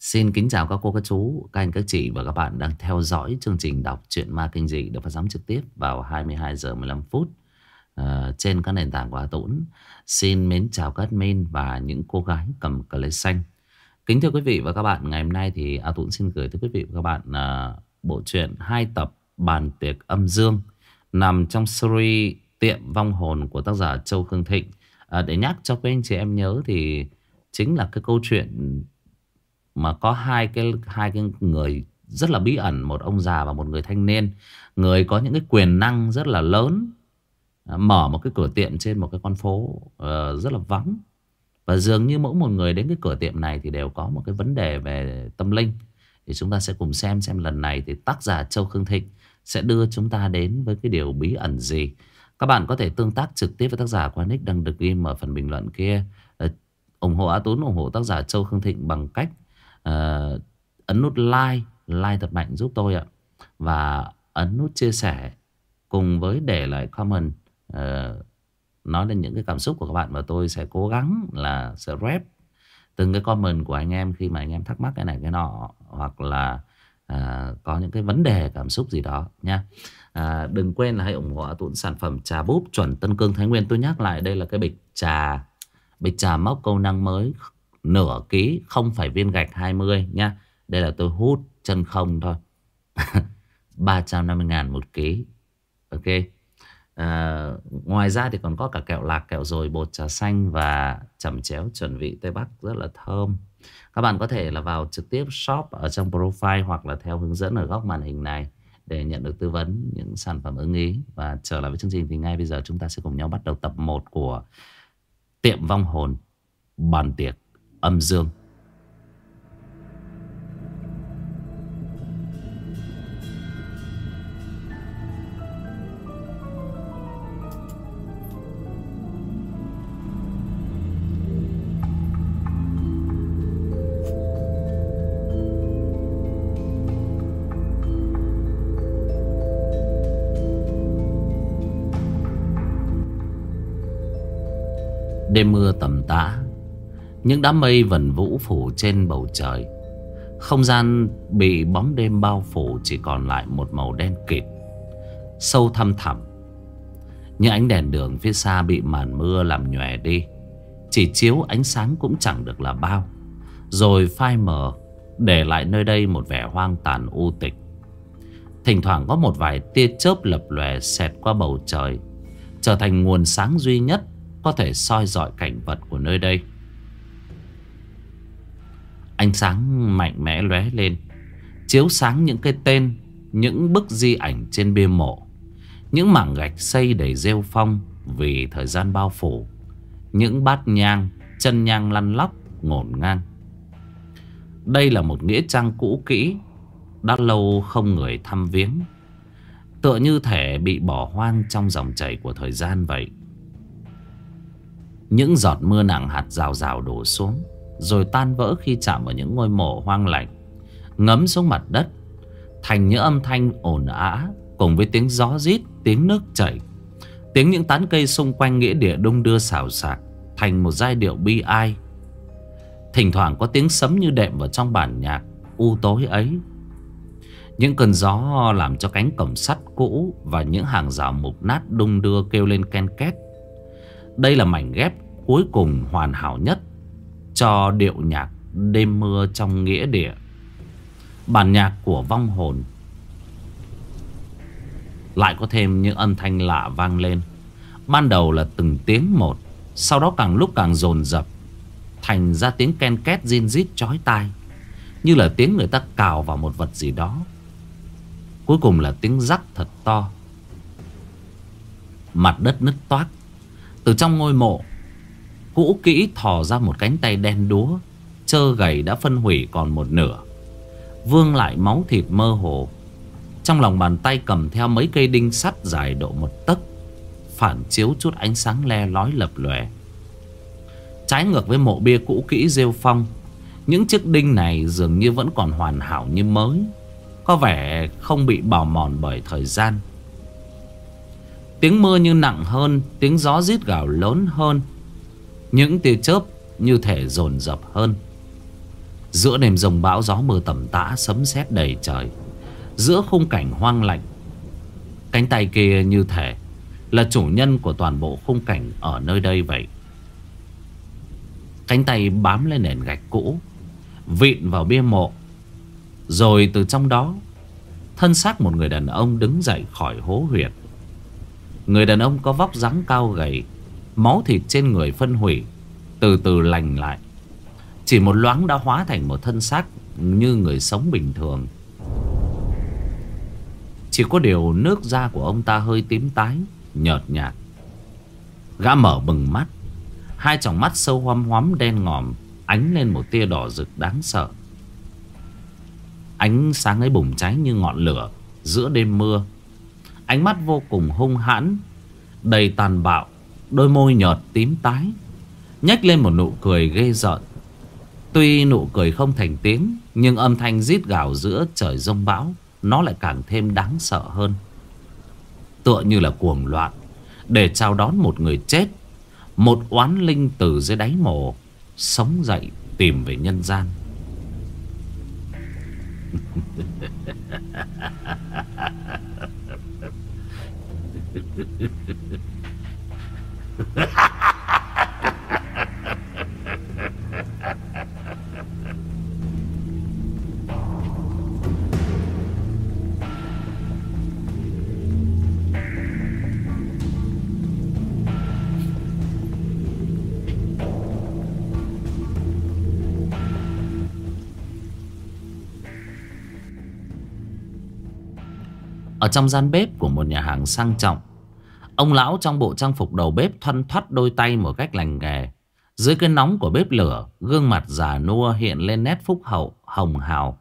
Xin kính chào các cô, các chú, các anh, các chị và các bạn đang theo dõi chương trình đọc truyện ma kinh dị được phát sóng trực tiếp vào 22 giờ 15 phút uh, trên các nền tảng của A Tũng. Xin mến chào các admin và những cô gái cầm cờ lê xanh. Kính thưa quý vị và các bạn, ngày hôm nay thì A Tũng xin gửi tới quý vị và các bạn uh, bộ truyện hai tập Bàn tiệc âm dương nằm trong series Tiệm vong hồn của tác giả Châu Khương Thịnh. Uh, để nhắc cho quý anh chị em nhớ thì chính là cái câu chuyện mà có hai cái hai cái người rất là bí ẩn một ông già và một người thanh niên. Người có những cái quyền năng rất là lớn à, mở một cái cửa tiệm trên một cái con phố uh, rất là vắng. Và dường như mỗi một người đến cái cửa tiệm này thì đều có một cái vấn đề về tâm linh. Thì chúng ta sẽ cùng xem xem lần này thì tác giả Châu Khương Thịnh sẽ đưa chúng ta đến với cái điều bí ẩn gì. Các bạn có thể tương tác trực tiếp với tác giả qua nick đang được ghi ở phần bình luận kia. Uh, ủng hộ Á Tún ủng hộ tác giả Châu Khương Thịnh bằng cách uh, ấn nút like like thật mạnh giúp tôi ạ. Và ấn nút chia sẻ cùng với để lại comment uh, nói lên những cái cảm xúc của các bạn và tôi sẽ cố gắng là sẽ rep từng cái comment của anh em khi mà anh em thắc mắc cái này cái nọ hoặc là uh, có những cái vấn đề cảm xúc gì đó nha. À, đừng quên là hãy ủng hộ tụn sản phẩm trà búp chuẩn Tân Cương Thái Nguyên. Tôi nhắc lại đây là cái bịch trà bịch trà móc câu năng mới nửa ký không phải viên gạch 20 nha. Đây là tôi hút chân không thôi. 350 ngàn một ký. Ok. À, ngoài ra thì còn có cả kẹo lạc, kẹo rồi, bột trà xanh và chẩm chéo chuẩn vị Tây Bắc rất là thơm. Các bạn có thể là vào trực tiếp shop ở trong profile hoặc là theo hướng dẫn ở góc màn hình này để nhận được tư vấn những sản phẩm ưng ý. Và trở lại với chương trình thì ngay bây giờ chúng ta sẽ cùng nhau bắt đầu tập 1 của Tiệm Vong Hồn Bàn Tiệc âm dương. Đêm mưa tầm tã những đám mây vần vũ phủ trên bầu trời. Không gian bị bóng đêm bao phủ, Chỉ còn lại một màu đen kịt, Sâu thăm thẳm. Những ánh đèn đường phía xa bị màn mưa làm nhòe đi. Chỉ chiếu ánh sáng cũng chẳng được là bao. Rồi phai mờ, Để lại nơi đây một vẻ hoang tàn u tịch. Thỉnh thoảng có một vài tia chớp lập lòe xẹt qua bầu trời, Trở thành nguồn sáng duy nhất Có thể soi dọi cảnh vật của nơi đây. Ánh sáng mạnh mẽ lóe lên, Chiếu sáng những cái tên, Những bức di ảnh trên bia mộ, Những mảng gạch xây đầy rêu phong Vì thời gian bao phủ, Những bát nhang, Chân nhang lăn lóc, ngổn ngang. Đây là một nghĩa trang cũ kỹ, Đã lâu không người thăm viếng, Tựa như thể bị bỏ hoang trong dòng chảy của thời gian vậy. Những giọt mưa nặng hạt rào rào đổ xuống rồi tan vỡ khi chạm vào những ngôi mộ hoang lạnh Ngấm xuống mặt đất, Thành những âm thanh ồn ả Cùng với tiếng gió rít, Tiếng nước chảy, Tiếng những tán cây xung quanh nghĩa địa đông đưa xào xạc Thành một giai điệu bi ai. Thỉnh thoảng có tiếng sấm như đệm vào trong bản nhạc U tối ấy. Những cơn gió làm cho cánh cổng sắt cũ Và những hàng rào mục nát đung đưa kêu lên ken két. Đây là mảnh ghép cuối cùng hoàn hảo nhất cho điệu nhạc đêm mưa trong nghĩa địa. Bản nhạc của vong hồn lại có thêm những âm thanh lạ vang lên. Ban đầu là từng tiếng một, sau đó càng lúc càng dồn dập, thành ra tiếng ken két zin rít chói tai, như là tiếng người ta cào vào một vật gì đó. Cuối cùng là tiếng rắc thật to. Mặt đất nứt toác từ trong ngôi mộ Cũ kỹ thò ra một cánh tay đen đúa, Chơ gầy đã phân hủy còn một nửa. Vương lại máu thịt mơ hồ. Trong lòng bàn tay cầm theo mấy cây đinh sắt dài độ một tấc, Phản chiếu chút ánh sáng le lói lập lòe. Trái ngược với mộ bia cũ kỹ rêu phong, Những chiếc đinh này dường như vẫn còn hoàn hảo như mới, Có vẻ không bị bào mòn bởi thời gian. Tiếng mưa như nặng hơn, Tiếng gió rít gào lớn hơn những tia chớp như thể dồn dập hơn. Giữa đêm rồng bão gió mưa tầm tã Sấm sét đầy trời. Giữa khung cảnh hoang lạnh, Cánh tay kia như thể Là chủ nhân của toàn bộ khung cảnh Ở nơi đây vậy. Cánh tay bám lên nền gạch cũ, Vịn vào bia mộ. Rồi từ trong đó, Thân xác một người đàn ông đứng dậy khỏi hố huyệt. Người đàn ông có vóc dáng cao gầy Máu thịt trên người phân hủy, Từ từ lành lại. Chỉ một loáng đã hóa thành một thân xác Như người sống bình thường. Chỉ có điều nước da của ông ta hơi tím tái, Nhợt nhạt. Gã mở bừng mắt, Hai tròng mắt sâu hoăm hoắm đen ngòm Ánh lên một tia đỏ rực đáng sợ. Ánh sáng ấy bùng cháy như ngọn lửa Giữa đêm mưa. Ánh mắt vô cùng hung hãn, Đầy tàn bạo Đôi môi nhợt tím tái, nhếch lên một nụ cười ghê rợn. Tuy nụ cười không thành tiếng, Nhưng âm thanh rít gào giữa trời rông bão, Nó lại càng thêm đáng sợ hơn. Tựa như là cuồng loạn, Để chào đón một người chết, Một oán linh từ dưới đáy mồ, Sống dậy tìm về nhân gian. Ở trong gian bếp của một nhà hàng sang trọng Ông lão trong bộ trang phục đầu bếp thoăn thoắt đôi tay một cách lành nghề. Dưới cái nóng của bếp lửa Gương mặt già nua hiện lên nét phúc hậu, hồng hào.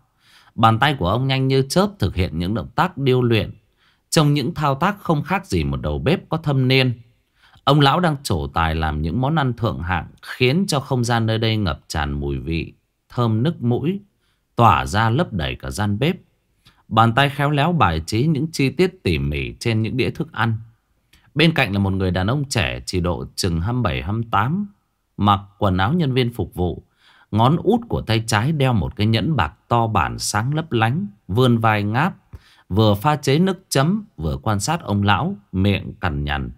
Bàn tay của ông nhanh như chớp thực hiện những động tác điêu luyện. Trong những thao tác không khác gì một đầu bếp có thâm niên. Ông lão đang trổ tài làm những món ăn thượng hạng Khiến cho không gian nơi đây ngập tràn mùi vị Thơm nức mũi Tỏa ra lấp đầy cả gian bếp. Bàn tay khéo léo bài trí những chi tiết tỉ mỉ trên những đĩa thức ăn. Bên cạnh là một người đàn ông trẻ chỉ độ chừng 27-28, mặc quần áo nhân viên phục vụ. Ngón út của tay trái đeo một cái nhẫn bạc to bản sáng lấp lánh, vươn vai ngáp, vừa pha chế nước chấm, vừa quan sát ông lão, miệng cằn nhằn.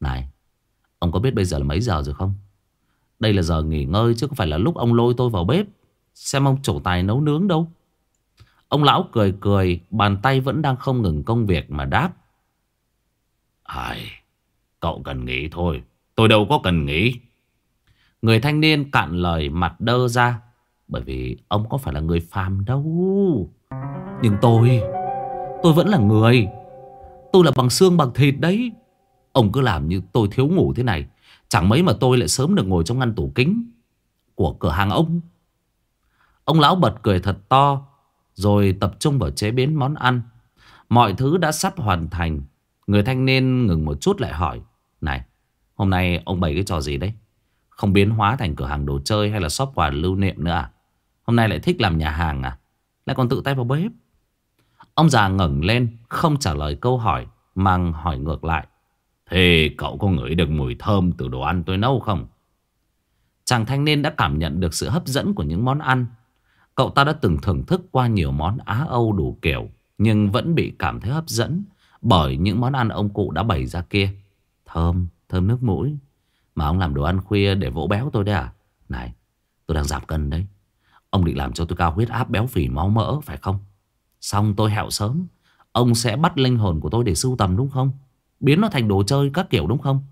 Này, ông có biết bây giờ là mấy giờ rồi không? Đây là giờ nghỉ ngơi chứ không phải là lúc ông lôi tôi vào bếp. Xem ông chủ tài nấu nướng đâu. Ông lão cười cười, bàn tay vẫn đang không ngừng công việc mà đáp. Ai, cậu cần nghỉ thôi, tôi đâu có cần nghỉ. Người thanh niên cạn lời mặt đơ ra, bởi vì ông có phải là người phàm đâu. Nhưng tôi, tôi vẫn là người. Tôi là bằng xương bằng thịt đấy. Ông cứ làm như tôi thiếu ngủ thế này. Chẳng mấy mà tôi lại sớm được ngồi trong ngăn tủ kính của cửa hàng ông. Ông lão bật cười thật to rồi tập trung vào chế biến món ăn Mọi thứ đã sắp hoàn thành Người thanh niên ngừng một chút lại hỏi, Này, hôm nay ông bày cái trò gì đấy? Không biến hóa thành cửa hàng đồ chơi Hay là shop quà lưu niệm nữa à? Hôm nay lại thích làm nhà hàng à? Lại còn tự tay vào bếp. Ông già ngẩng lên, Không trả lời câu hỏi Mà hỏi ngược lại, Thế cậu có ngửi được mùi thơm từ đồ ăn tôi nấu không? Chàng thanh niên đã cảm nhận được sự hấp dẫn của những món ăn. Cậu ta đã từng thưởng thức qua nhiều món Á Âu đủ kiểu, Nhưng vẫn bị cảm thấy hấp dẫn. Bởi những món ăn ông cụ đã bày ra kia. Thơm, thơm nước mũi. Mà ông làm đồ ăn khuya để vỗ béo tôi đấy à? Này, tôi đang giảm cân đấy. Ông định làm cho tôi cao huyết áp béo phì máu mỡ phải không? Xong tôi hẹo sớm. Ông sẽ bắt linh hồn của tôi để sưu tầm đúng không? Biến nó thành đồ chơi các kiểu đúng không?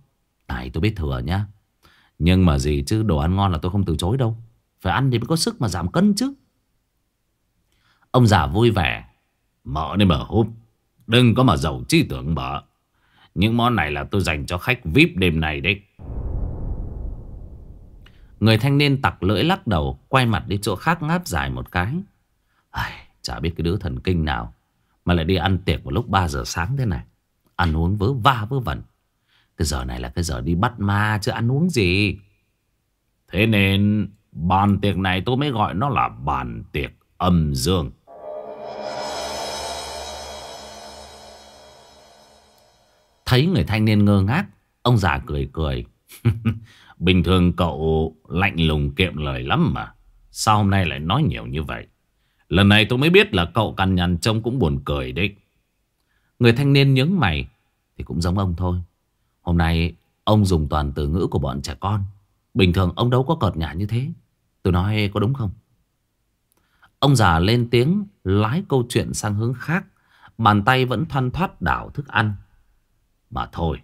Này tôi biết thừa nhá. Nhưng mà gì chứ đồ ăn ngon là tôi không từ chối đâu. Phải ăn thì mới có sức mà giảm cân chứ. Ông già vui vẻ. Mở đi mở húp. Đừng có mà giàu trí tưởng bở. Những món này là tôi dành cho khách VIP đêm này đấy. Người thanh niên tặc lưỡi lắc đầu. Quay mặt đi chỗ khác ngáp dài một cái. Ai, chả biết cái đứa thần kinh nào. Mà lại đi ăn tiệc vào lúc 3 giờ sáng thế này. Ăn uống vớ va vớ vẩn. Cái giờ này là cái giờ đi bắt ma chứ ăn uống gì. Thế nên bàn tiệc này tôi mới gọi nó là bàn tiệc âm dương. Thấy người thanh niên ngơ ngác, Ông già cười cười. Bình thường cậu lạnh lùng kiệm lời lắm mà. Sao hôm nay lại nói nhiều như vậy? Lần này tôi mới biết là cậu cằn nhằn trông cũng buồn cười đấy. Người thanh niên nhướng mày, Thì cũng giống ông thôi. Hôm nay ông dùng toàn từ ngữ của bọn trẻ con. Bình thường ông đâu có cợt nhả như thế. Tôi nói có đúng không? Ông già lên tiếng Lái câu chuyện sang hướng khác, Bàn tay vẫn thoăn thoát đảo thức ăn. Mà thôi,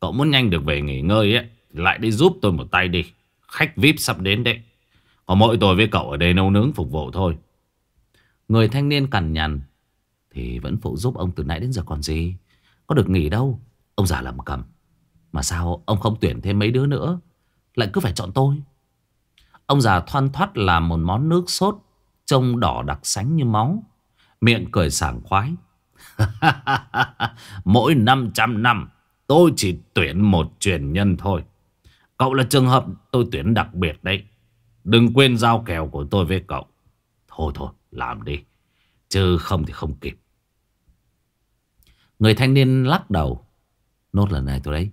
Cậu muốn nhanh được về nghỉ ngơi ấy, Lại đi giúp tôi một tay đi. Khách VIP sắp đến đấy. Có mỗi tôi với cậu ở đây nấu nướng phục vụ thôi. Người thanh niên cằn nhằn. Thì vẫn phụ giúp ông từ nãy đến giờ còn gì? Có được nghỉ đâu. Ông già lầm cầm. Mà sao ông không tuyển thêm mấy đứa nữa? Lại cứ phải chọn tôi. Ông già thoăn thoát làm một món nước sốt Trông đỏ đặc sánh như máu. Miệng cười sảng khoái. Mỗi 500 năm, Tôi chỉ tuyển một truyền nhân thôi. Cậu là trường hợp tôi tuyển đặc biệt đấy. Đừng quên giao kèo của tôi với cậu. Thôi thôi, làm đi. Chứ không thì không kịp. Người thanh niên lắc đầu. Nốt lần này tôi đấy.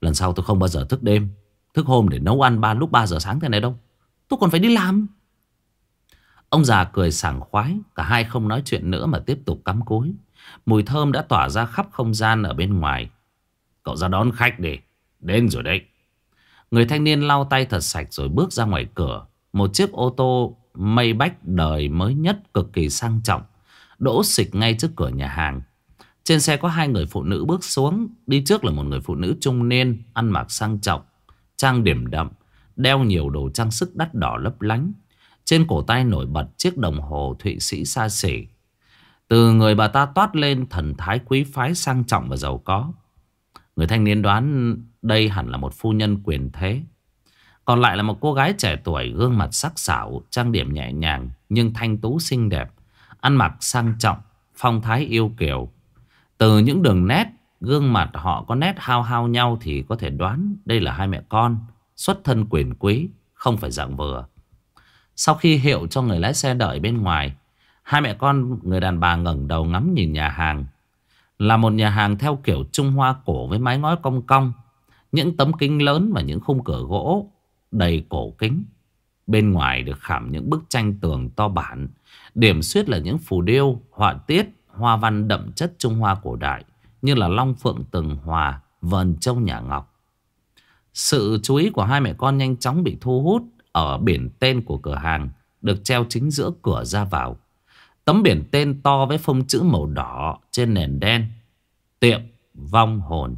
Lần sau tôi không bao giờ thức đêm, Thức hôm để nấu ăn ba, lúc 3 giờ sáng thế này đâu. Tôi còn phải đi làm. Ông già cười sảng khoái, Cả hai không nói chuyện nữa mà tiếp tục cắm cối. Mùi thơm đã tỏa ra khắp không gian ở bên ngoài. Cậu ra đón khách đi. Đến rồi đấy. Người thanh niên lau tay thật sạch rồi bước ra ngoài cửa. Một chiếc ô tô mây bách đời mới nhất cực kỳ sang trọng, Đỗ xịch ngay trước cửa nhà hàng. Trên xe có hai người phụ nữ bước xuống, Đi trước là một người phụ nữ trung niên, Ăn mặc sang trọng, Trang điểm đậm, Đeo nhiều đồ trang sức đắt đỏ lấp lánh. Trên cổ tay nổi bật chiếc đồng hồ Thụy Sĩ xa xỉ. Từ người bà ta toát lên thần thái quý phái sang trọng và giàu có Người thanh niên đoán đây hẳn là một phu nhân quyền thế còn lại là một cô gái trẻ tuổi gương mặt sắc sảo, trang điểm nhẹ nhàng nhưng thanh tú xinh đẹp, ăn mặc sang trọng, phong thái yêu kiều. Từ những đường nét, gương mặt họ có nét hao hao nhau thì có thể đoán đây là hai mẹ con, xuất thân quyền quý, không phải dạng vừa. Sau khi hiệu cho người lái xe đợi bên ngoài, hai mẹ con người đàn bà ngẩng đầu ngắm nhìn nhà hàng. Là một nhà hàng theo kiểu Trung Hoa cổ với mái ngói cong cong, những tấm kính lớn và những khung cửa gỗ đầy cổ kính. Bên ngoài được khảm những bức tranh tường to bản. Điểm xuyết là những phù điêu, họa tiết, hoa văn đậm chất Trung Hoa cổ đại. Như là long phượng tường hòa, vần châu nhà ngọc. Sự chú ý của hai mẹ con nhanh chóng bị thu hút ở biển tên của cửa hàng được treo chính giữa cửa ra vào. Tấm biển tên to với phông chữ màu đỏ trên nền đen. Tiệm vong hồn.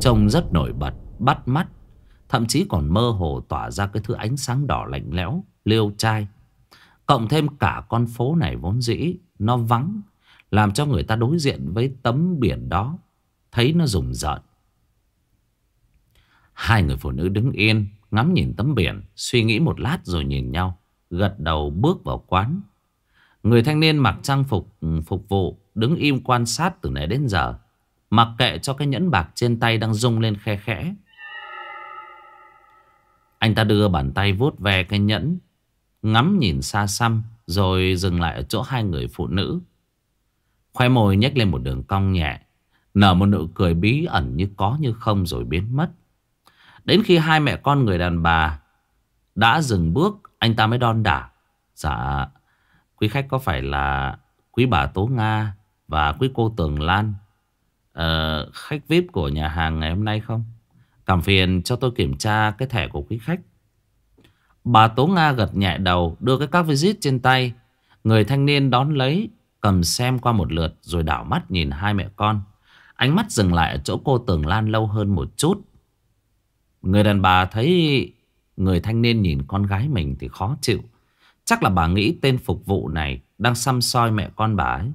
Trông rất nổi bật, bắt mắt Thậm chí còn mơ hồ tỏa ra cái thứ ánh sáng đỏ lạnh lẽo, liêu trai. Cộng thêm cả con phố này vốn dĩ, nó vắng, làm cho người ta đối diện với tấm biển đó, thấy nó rùng rợn. Hai người phụ nữ đứng yên, ngắm nhìn tấm biển, suy nghĩ một lát rồi nhìn nhau, gật đầu bước vào quán. Người thanh niên mặc trang phục ừ, phục vụ, đứng im quan sát từ nãy đến giờ, mặc kệ cho cái nhẫn bạc trên tay đang rung lên khe khẽ. Anh ta đưa bàn tay vuốt ve cái nhẫn Ngắm nhìn xa xăm Rồi dừng lại ở chỗ hai người phụ nữ Khoe môi nhếch lên một đường cong nhẹ Nở một nụ cười bí ẩn như có như không rồi biến mất Đến khi hai mẹ con người đàn bà Đã dừng bước Anh ta mới đon đả Dạ Quý khách có phải là Quý bà Tố Nga Và quý cô Tường Lan uh, Khách VIP của nhà hàng ngày hôm nay không Cảm phiền cho tôi kiểm tra cái thẻ của quý khách. Bà Tố Nga gật nhẹ đầu đưa cái các visit trên tay. Người thanh niên đón lấy cầm xem qua một lượt rồi đảo mắt nhìn hai mẹ con. Ánh mắt dừng lại ở chỗ cô Tường Lan lâu hơn một chút. Người đàn bà thấy người thanh niên nhìn con gái mình thì khó chịu. Chắc là bà nghĩ tên phục vụ này đang xăm soi mẹ con bà ấy.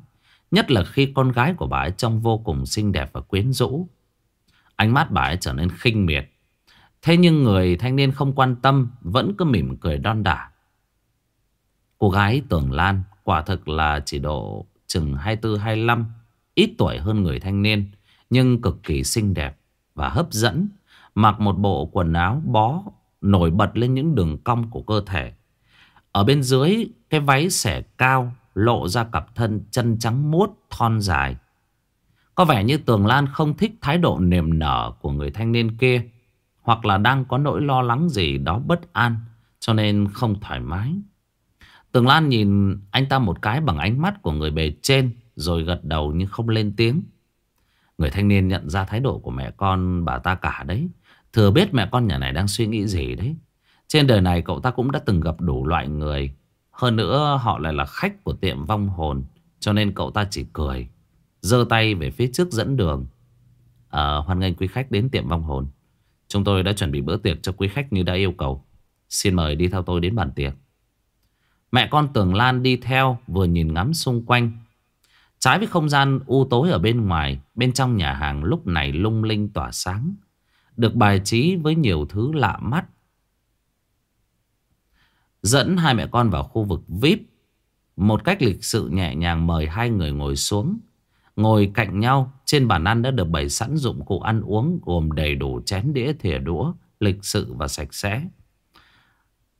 Nhất là khi con gái của bà ấy trông vô cùng xinh đẹp và quyến rũ. Ánh mắt bà ấy trở nên khinh miệt. Thế nhưng người thanh niên không quan tâm, vẫn cứ mỉm cười đon đả. Cô gái Tưởng Lan quả thực là chỉ độ chừng 24-25, ít tuổi hơn người thanh niên, nhưng cực kỳ xinh đẹp và hấp dẫn. Mặc một bộ quần áo bó nổi bật lên những đường cong của cơ thể. Ở bên dưới, cái váy xẻ cao, lộ ra cặp thân chân trắng muốt, thon dài. Có vẻ như Tường Lan không thích thái độ niềm nở của người thanh niên kia. Hoặc là đang có nỗi lo lắng gì đó bất an, Cho nên không thoải mái Tường Lan nhìn anh ta một cái bằng ánh mắt của người bề trên, Rồi gật đầu nhưng không lên tiếng Người thanh niên nhận ra thái độ của mẹ con bà ta cả đấy Thừa biết mẹ con nhà này đang suy nghĩ gì đấy trên đời này cậu ta cũng đã từng gặp đủ loại người. Hơn nữa họ lại là khách của tiệm vong hồn Cho nên cậu ta chỉ cười giơ tay về phía trước dẫn đường. À, Hoan nghênh quý khách đến tiệm vong hồn. Chúng tôi đã chuẩn bị bữa tiệc cho quý khách như đã yêu cầu. Xin mời đi theo tôi đến bàn tiệc. Mẹ con Tường Lan đi theo vừa nhìn ngắm xung quanh. Trái với không gian u tối ở bên ngoài Bên trong nhà hàng lúc này lung linh tỏa sáng. Được bài trí với nhiều thứ lạ mắt. Dẫn hai mẹ con vào khu vực VIP Một cách lịch sự nhẹ nhàng mời hai người ngồi xuống. Ngồi cạnh nhau, Trên bàn ăn đã được bày sẵn dụng cụ ăn uống Gồm đầy đủ chén đĩa, thìa đũa, Lịch sự và sạch sẽ.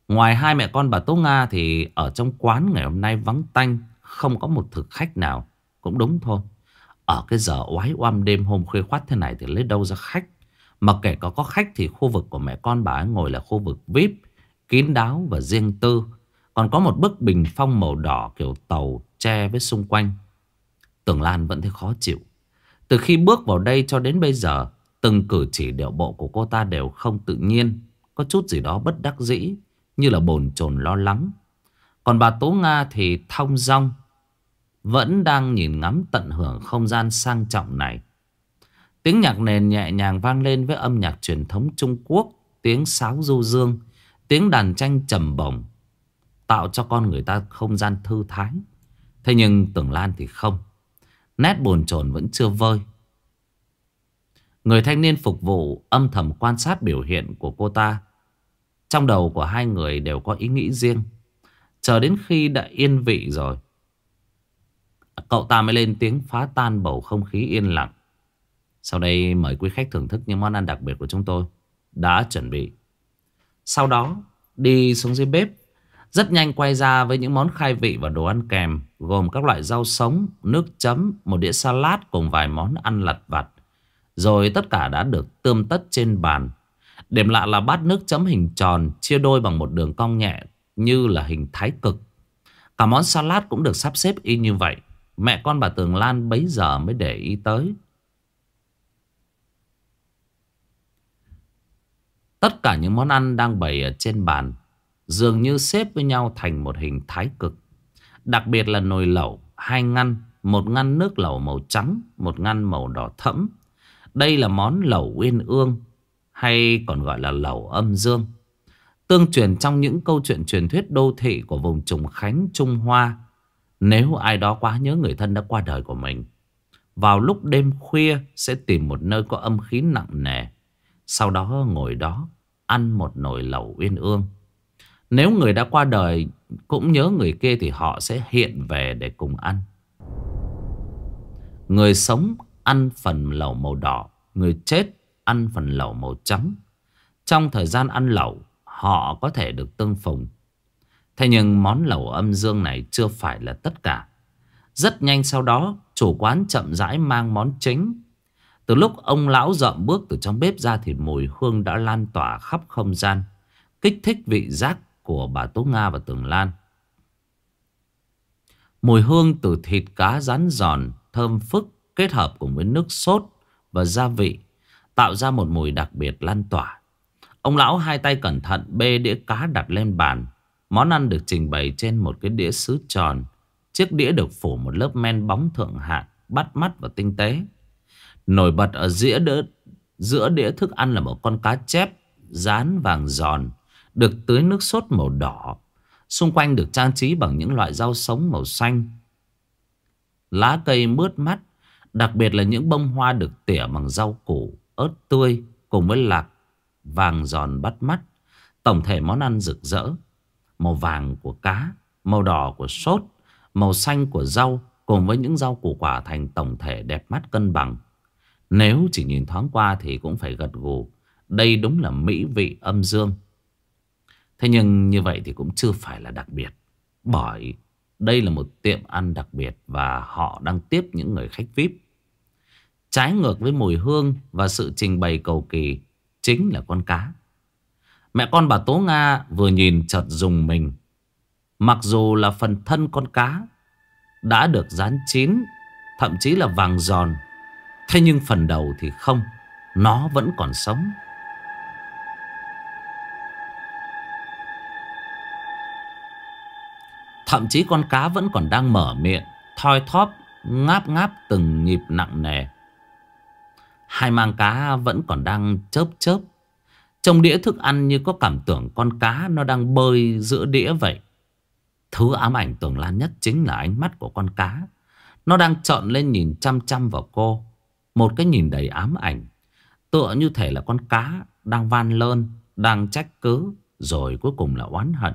Ngoài hai mẹ con bà Tố Nga Thì ở trong quán ngày hôm nay vắng tanh, Không có một thực khách nào. Cũng đúng thôi. Ở cái giờ oái oăm đêm hôm khuya khoát thế này Thì lấy đâu ra khách? Mà kể có có khách thì khu vực của mẹ con bà ấy ngồi là khu vực VIP Kín đáo và riêng tư Còn có một bức bình phong màu đỏ kiểu tàu che với xung quanh Tường Lan vẫn thấy khó chịu. Từ khi bước vào đây cho đến bây giờ, từng cử chỉ điệu bộ của cô ta đều không tự nhiên. Có chút gì đó bất đắc dĩ, như là bồn chồn lo lắng. Còn bà Tố Nga thì thong dong, vẫn đang nhìn ngắm tận hưởng không gian sang trọng này. Tiếng nhạc nền nhẹ nhàng vang lên với âm nhạc truyền thống Trung Quốc, tiếng sáo du dương, tiếng đàn tranh trầm bổng, tạo cho con người ta không gian thư thái. Thế nhưng Tưởng Lan thì không. Nét buồn chồn vẫn chưa vơi. Người thanh niên phục vụ âm thầm quan sát biểu hiện của cô ta. Trong đầu của hai người đều có ý nghĩ riêng. Chờ đến khi đã yên vị rồi Cậu ta mới lên tiếng phá tan bầu không khí yên lặng. Sau đây mời quý khách thưởng thức những món ăn đặc biệt của chúng tôi Đã chuẩn bị. Sau đó đi xuống dưới bếp. Rất nhanh quay ra với những món khai vị và đồ ăn kèm Gồm các loại rau sống, nước chấm, một đĩa salad cùng vài món ăn lặt vặt. Rồi tất cả đã được tươm tất trên bàn. Điểm lạ là bát nước chấm hình tròn Chia đôi bằng một đường cong nhẹ Như là hình thái cực. Cả món salad cũng được sắp xếp y như vậy. Mẹ con bà Tường Lan bấy giờ mới để ý tới. Tất cả những món ăn đang bày ở trên bàn Dường như xếp với nhau thành một hình thái cực. Đặc biệt là nồi lẩu Hai ngăn Một ngăn nước lẩu màu trắng Một ngăn màu đỏ thẫm. Đây là món lẩu uyên ương Hay còn gọi là lẩu âm dương. Tương truyền trong những câu chuyện truyền thuyết đô thị Của vùng Trùng Khánh, Trung Hoa Nếu ai đó quá nhớ người thân đã qua đời của mình Vào lúc đêm khuya Sẽ tìm một nơi có âm khí nặng nề. Sau đó ngồi đó Ăn một nồi lẩu uyên ương nếu người đã qua đời cũng nhớ người kia thì họ sẽ hiện về để cùng ăn. Người sống ăn phần lẩu màu đỏ, người chết ăn phần lẩu màu trắng. Trong thời gian ăn lẩu, họ có thể được tương phùng. Thế nhưng món lẩu âm dương này chưa phải là tất cả. Rất nhanh sau đó, chủ quán chậm rãi mang món chính. Từ lúc ông lão dọn bước từ trong bếp ra thì mùi hương đã lan tỏa khắp không gian, kích thích vị giác của bà Tố Nga và Tường Lan. Mùi hương từ thịt cá rán giòn, thơm phức kết hợp cùng với nước sốt và gia vị tạo ra một mùi đặc biệt lan tỏa. Ông lão hai tay cẩn thận bê đĩa cá đặt lên bàn. Món ăn được trình bày trên một cái đĩa sứ tròn. Chiếc đĩa được phủ một lớp men bóng thượng hạng, bắt mắt và tinh tế. Nổi bật ở giữa đĩa, giữa đĩa thức ăn là một con cá chép rán vàng giòn được tưới nước sốt màu đỏ. Xung quanh được trang trí bằng những loại rau sống màu xanh. Lá cây mướt mắt, đặc biệt là những bông hoa được tỉa bằng rau củ, ớt tươi cùng với lạc vàng giòn bắt mắt. Tổng thể món ăn rực rỡ. Màu vàng của cá, màu đỏ của sốt, màu xanh của rau cùng với những rau củ quả thành tổng thể đẹp mắt cân bằng. Nếu chỉ nhìn thoáng qua thì cũng phải gật gù. Đây đúng là mỹ vị âm dương. Thế nhưng như vậy thì cũng chưa phải là đặc biệt. Bởi đây là một tiệm ăn đặc biệt và họ đang tiếp những người khách VIP. Trái ngược với mùi hương và sự trình bày cầu kỳ chính là con cá. Mẹ con bà Tố Nga vừa nhìn chợt dùng mình. Mặc dù là phần thân con cá đã được dán chín, thậm chí là vàng giòn. Thế nhưng phần đầu thì không, nó vẫn còn sống. Thậm chí con cá vẫn còn đang mở miệng, thoi thóp, ngáp ngáp từng nhịp nặng nề. Hai mang cá vẫn còn đang chớp chớp. Trong đĩa thức ăn như có cảm tưởng con cá nó đang bơi giữa đĩa vậy. Thứ ám ảnh Tường Lan nhất chính là ánh mắt của con cá. Nó đang trọn lên nhìn chăm chăm vào cô. Một cái nhìn đầy ám ảnh. Tựa như thể là con cá đang van lơn, đang trách cứ, rồi cuối cùng là oán hận.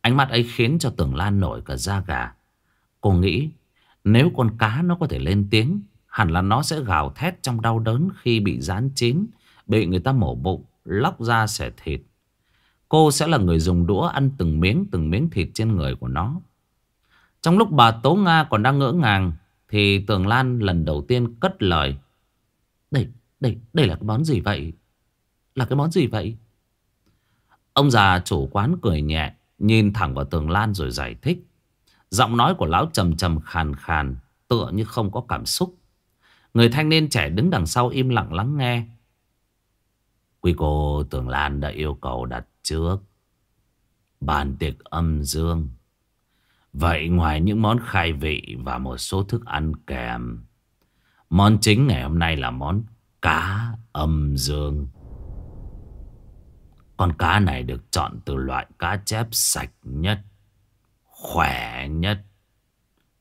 Ánh mắt ấy khiến cho Tường Lan nổi cả da gà. Cô nghĩ nếu con cá nó có thể lên tiếng, hẳn là nó sẽ gào thét trong đau đớn khi bị rán chín, bị người ta mổ bụng, lóc ra xẻ thịt. Cô sẽ là người dùng đũa ăn từng miếng từng miếng thịt trên người của nó. Trong lúc bà Tố Nga còn đang ngỡ ngàng thì Tường Lan lần đầu tiên cất lời. Đây, đây, đây là cái món gì vậy? Là cái món gì vậy? Ông già chủ quán cười nhẹ, nhìn thẳng vào Tường Lan rồi giải thích. Giọng nói của lão trầm trầm khàn khàn, tựa như không có cảm xúc. Người thanh niên trẻ đứng đằng sau im lặng lắng nghe. Quý cô Tường Lan đã yêu cầu đặt trước. Bàn tiệc âm dương. Vậy ngoài những món khai vị và một số thức ăn kèm, món chính ngày hôm nay là món cá âm dương. Con cá này được chọn từ loại cá chép sạch nhất, khỏe nhất.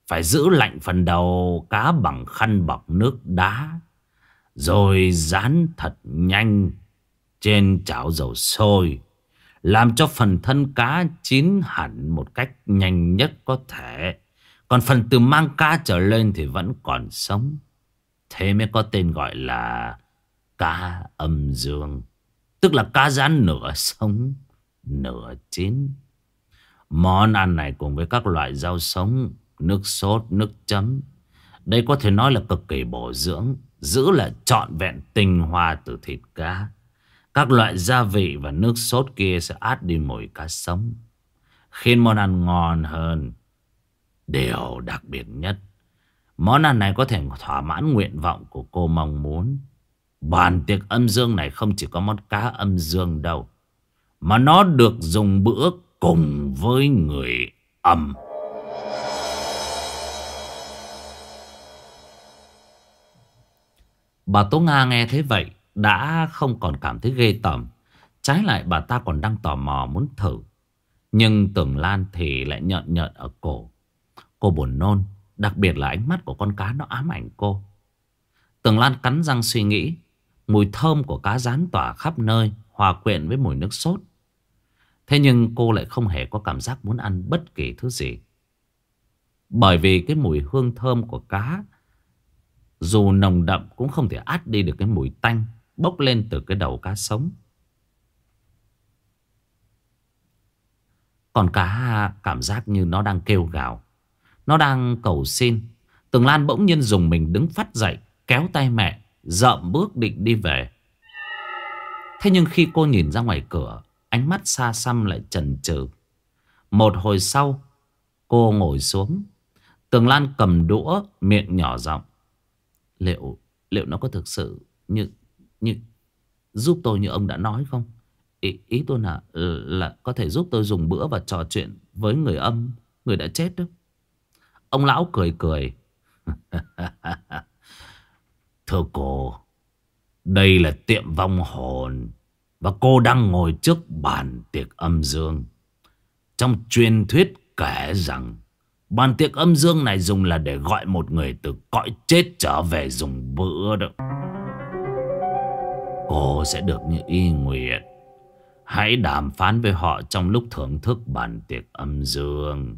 Phải giữ lạnh phần đầu cá bằng khăn bọc nước đá, rồi rán thật nhanh trên chảo dầu sôi. Làm cho phần thân cá chín hẳn một cách nhanh nhất có thể. Còn phần từ mang cá trở lên thì vẫn còn sống. Thế mới có tên gọi là cá âm dương. Tức là cá rán nửa sống, nửa chín. Món ăn này cùng với các loại rau sống, nước sốt, nước chấm. Đây có thể nói là cực kỳ bổ dưỡng, giữ lại trọn vẹn tinh hoa từ thịt cá. Các loại gia vị và nước sốt kia sẽ át đi mùi cá sống. Khiến món ăn ngon hơn. Điều đặc biệt nhất. Món ăn này có thể thỏa mãn nguyện vọng của cô mong muốn. Bàn tiệc âm dương này không chỉ có món cá âm dương đâu. Mà nó được dùng bữa cùng với người âm. Bà Tố Nga nghe thế vậy đã không còn cảm thấy ghê tởm. Trái lại bà ta còn đang tò mò muốn thử. Nhưng tưởng Lan thì lại nhợn nhợn ở cổ. Cô buồn nôn, đặc biệt là ánh mắt của con cá nó ám ảnh cô. Tường Lan cắn răng suy nghĩ. Mùi thơm của cá rán tỏa khắp nơi, hòa quyện với mùi nước sốt. Thế nhưng cô lại không hề có cảm giác muốn ăn bất kỳ thứ gì. Bởi vì cái mùi hương thơm của cá, dù nồng đậm cũng không thể át đi được cái mùi tanh bốc lên từ cái đầu cá sống. Còn cá cảm giác như nó đang kêu gào. Nó đang cầu xin. Tường Lan bỗng nhiên dùng mình đứng phát dậy, kéo tay mẹ, dậm bước định đi về. Thế nhưng khi cô nhìn ra ngoài cửa, ánh mắt xa xăm lại chần chừ. Một hồi sau, cô ngồi xuống. Tường Lan cầm đũa, miệng nhỏ giọng. Liệu, liệu nó có thực sự như như giúp tôi như ông đã nói không? Ý, ý tôi là ừ, là có thể giúp tôi dùng bữa và trò chuyện với người âm, người đã chết đó. Ông lão cười cười. Thưa cô, đây là tiệm vong hồn và cô đang ngồi trước bàn tiệc âm dương. Trong truyền thuyết kể rằng bàn tiệc âm dương này dùng là để gọi một người từ cõi chết trở về dùng bữa đó. Cô sẽ được như y nguyện. Hãy đàm phán với họ trong lúc thưởng thức bàn tiệc âm dương.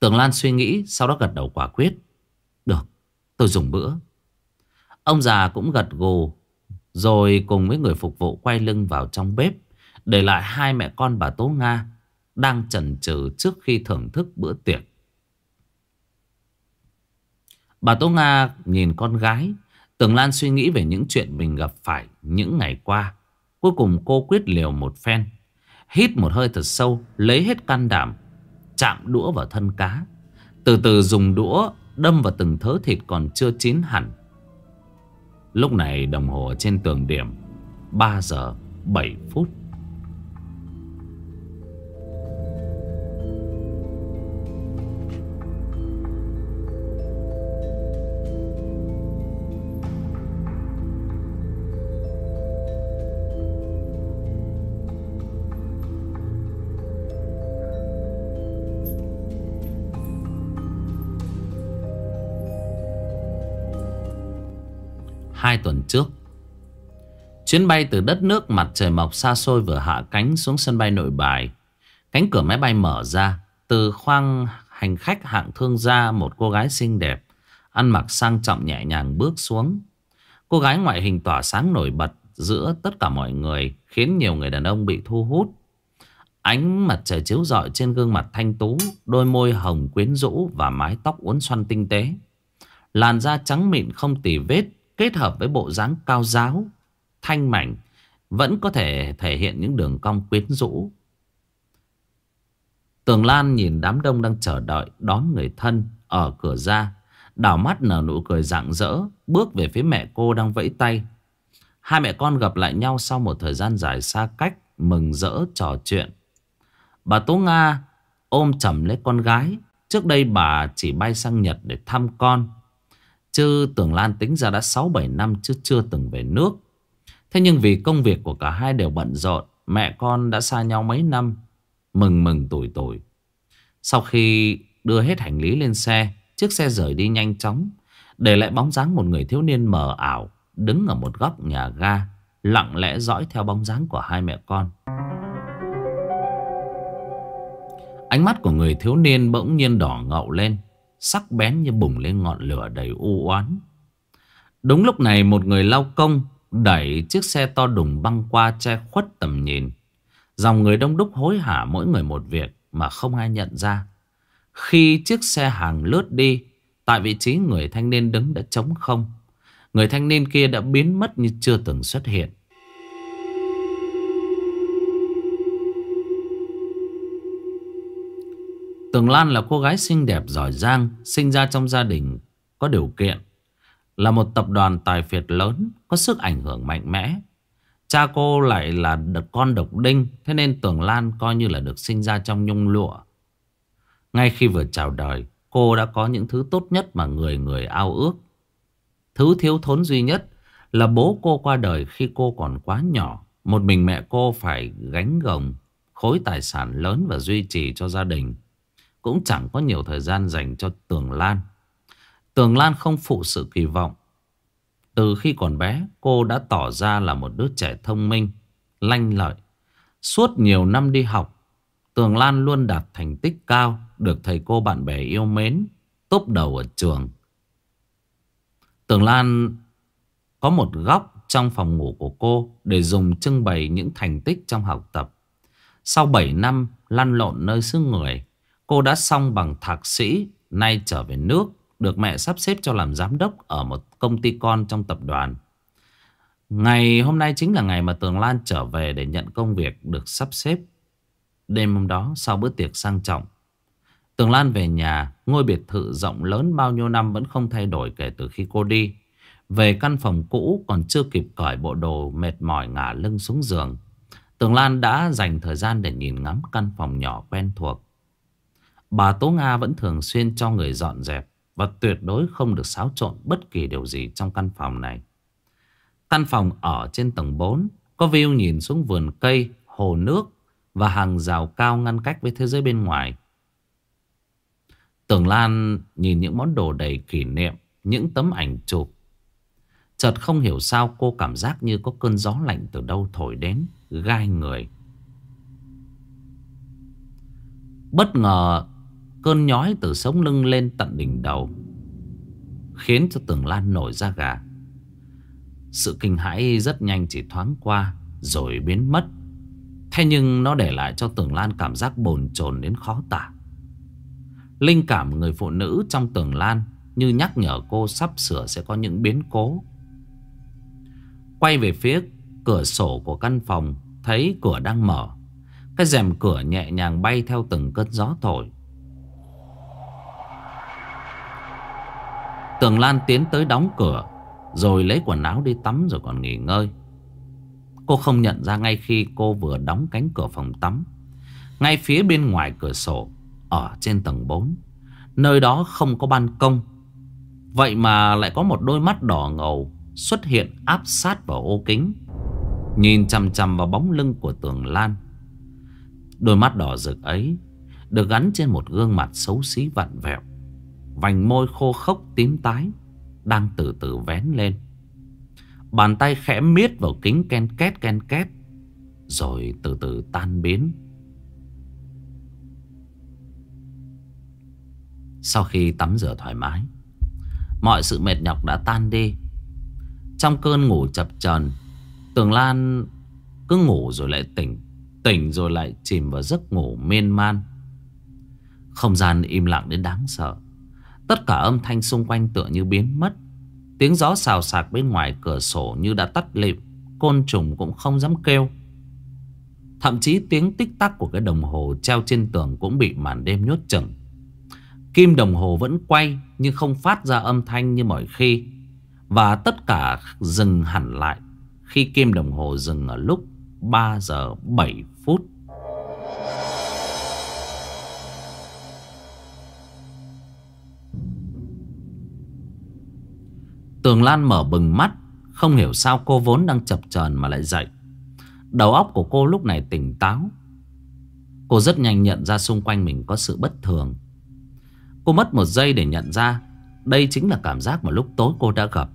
Tường Lan suy nghĩ, Sau đó gật đầu quả quyết. Được, tôi dùng bữa. Ông già cũng gật gù, Rồi cùng với người phục vụ quay lưng vào trong bếp, Để lại hai mẹ con bà Tố Nga Đang chần chừ trước khi thưởng thức bữa tiệc. Bà Tố Nga nhìn con gái Tường Lan suy nghĩ về những chuyện mình gặp phải những ngày qua. Cuối cùng cô quyết liều một phen, Hít một hơi thật sâu, Lấy hết can đảm, Chạm đũa vào thân cá. Từ từ dùng đũa đâm vào từng thớ thịt còn chưa chín hẳn. Lúc này đồng hồ trên tường điểm 3 giờ 7 phút. Hai tuần trước Chuyến bay từ đất nước mặt trời mọc xa xôi vừa hạ cánh xuống sân bay nội bài. Cánh cửa máy bay mở ra. Từ khoang hành khách hạng thương gia một cô gái xinh đẹp. Ăn mặc sang trọng nhẹ nhàng bước xuống. Cô gái ngoại hình tỏa sáng nổi bật giữa tất cả mọi người. Khiến nhiều người đàn ông bị thu hút. Ánh mặt trời chiếu rọi trên gương mặt thanh tú. Đôi môi hồng quyến rũ và mái tóc uốn xoăn tinh tế. Làn da trắng mịn không tì vết kết hợp với bộ dáng cao giáo, thanh mảnh, vẫn có thể thể hiện những đường cong quyến rũ. Tường Lan nhìn đám đông đang chờ đợi đón người thân ở cửa ra, đảo mắt nở nụ cười rạng rỡ, bước về phía mẹ cô đang vẫy tay. Hai mẹ con gặp lại nhau sau một thời gian dài xa cách, mừng rỡ trò chuyện. Bà Tố Nga ôm chầm lấy con gái, trước đây bà chỉ bay sang Nhật để thăm con. Chứ Tường Lan tính ra đã 6-7 năm chứ chưa từng về nước. Thế nhưng vì công việc của cả hai đều bận rộn, mẹ con đã xa nhau mấy năm. Mừng mừng tuổi tuổi. Sau khi đưa hết hành lý lên xe, chiếc xe rời đi nhanh chóng. Để lại bóng dáng một người thiếu niên mờ ảo, đứng ở một góc nhà ga, lặng lẽ dõi theo bóng dáng của hai mẹ con. Ánh mắt của người thiếu niên bỗng nhiên đỏ ngậu lên sắc bén như bùng lên ngọn lửa đầy u oán. Đúng lúc này một người lao công đẩy chiếc xe to đùng băng qua che khuất tầm nhìn. Dòng người đông đúc hối hả mỗi người một việc mà không ai nhận ra. Khi chiếc xe hàng lướt đi, tại vị trí người thanh niên đứng đã trống không. Người thanh niên kia đã biến mất như chưa từng xuất hiện. Tường Lan là cô gái xinh đẹp giỏi giang, sinh ra trong gia đình có điều kiện. Là một tập đoàn tài phiệt lớn, có sức ảnh hưởng mạnh mẽ. Cha cô lại là con độc đinh, thế nên Tường Lan coi như là được sinh ra trong nhung lụa. Ngay khi vừa chào đời, cô đã có những thứ tốt nhất mà người người ao ước. Thứ thiếu thốn duy nhất là bố cô qua đời khi cô còn quá nhỏ. Một mình mẹ cô phải gánh gồng khối tài sản lớn và duy trì cho gia đình. Cũng chẳng có nhiều thời gian dành cho Tường Lan. Tường Lan không phụ sự kỳ vọng. Từ khi còn bé Cô đã tỏ ra là một đứa trẻ thông minh Lanh lợi. Suốt nhiều năm đi học Tường Lan luôn đạt thành tích cao Được thầy cô bạn bè yêu mến Tốt đầu ở trường. Tường Lan có một góc trong phòng ngủ của cô để dùng trưng bày những thành tích trong học tập. Sau 7 năm lăn lộn nơi xứ người, Cô đã xong bằng thạc sĩ, nay trở về nước, được mẹ sắp xếp cho làm giám đốc ở một công ty con trong tập đoàn. Ngày hôm nay chính là ngày mà Tường Lan trở về để nhận công việc được sắp xếp. Đêm hôm đó, sau bữa tiệc sang trọng, Tường Lan về nhà, ngôi biệt thự rộng lớn bao nhiêu năm vẫn không thay đổi kể từ khi cô đi. Về căn phòng cũ còn chưa kịp cởi bộ đồ mệt mỏi ngả lưng xuống giường. Tường Lan đã dành thời gian để nhìn ngắm căn phòng nhỏ quen thuộc. Bà Tố Nga vẫn thường xuyên cho người dọn dẹp và tuyệt đối không được xáo trộn bất kỳ điều gì trong căn phòng này. Căn phòng ở trên tầng 4 có view nhìn xuống vườn cây, hồ nước và hàng rào cao ngăn cách với thế giới bên ngoài. Tường Lan nhìn những món đồ đầy kỷ niệm, những tấm ảnh chụp. Chợt không hiểu sao cô cảm giác như có cơn gió lạnh từ đâu thổi đến, gai người. Bất ngờ Cơn nhói từ sống lưng lên tận đỉnh đầu, Khiến cho Tường Lan nổi da gà. Sự kinh hãi rất nhanh chỉ thoáng qua Rồi biến mất. Thế nhưng nó để lại cho Tường Lan cảm giác bồn chồn đến khó tả. Linh cảm người phụ nữ trong Tường Lan Như nhắc nhở cô sắp sửa sẽ có những biến cố. Quay về phía cửa sổ của căn phòng, Thấy cửa đang mở. Cái rèm cửa nhẹ nhàng bay theo từng cơn gió thổi. Tường Lan tiến tới đóng cửa, Rồi lấy quần áo đi tắm rồi còn nghỉ ngơi. Cô không nhận ra ngay khi cô vừa đóng cánh cửa phòng tắm. Ngay phía bên ngoài cửa sổ, Ở trên tầng 4 Nơi đó không có ban công. Vậy mà lại có một đôi mắt đỏ ngầu Xuất hiện áp sát vào ô kính, Nhìn chằm chằm vào bóng lưng của tường Lan. Đôi mắt đỏ rực ấy Được gắn trên một gương mặt xấu xí vặn vẹo. Vành môi khô khốc tím tái, Đang từ từ vén lên. Bàn tay khẽ miết vào kính ken két ken két, Rồi từ từ tan biến. Sau khi tắm rửa thoải mái, Mọi sự mệt nhọc đã tan đi. Trong cơn ngủ chập chờn, Tường Lan cứ ngủ rồi lại tỉnh Tỉnh rồi lại chìm vào giấc ngủ miên man. Không gian im lặng đến đáng sợ. Tất cả âm thanh xung quanh tựa như biến mất. Tiếng gió xào xạc bên ngoài cửa sổ như đã tắt lịm, Côn trùng cũng không dám kêu. Thậm chí tiếng tích tắc của cái đồng hồ treo trên tường cũng bị màn đêm nhốt chừng Kim đồng hồ vẫn quay, nhưng không phát ra âm thanh như mọi khi. Và tất cả dừng hẳn lại khi kim đồng hồ dừng ở lúc 3 giờ 7 phút. Tường Lan mở bừng mắt, Không hiểu sao cô vốn đang chập chờn mà lại dậy. Đầu óc của cô lúc này tỉnh táo. Cô rất nhanh nhận ra xung quanh mình có sự bất thường. Cô mất một giây để nhận ra, Đây chính là cảm giác mà lúc tối cô đã gặp.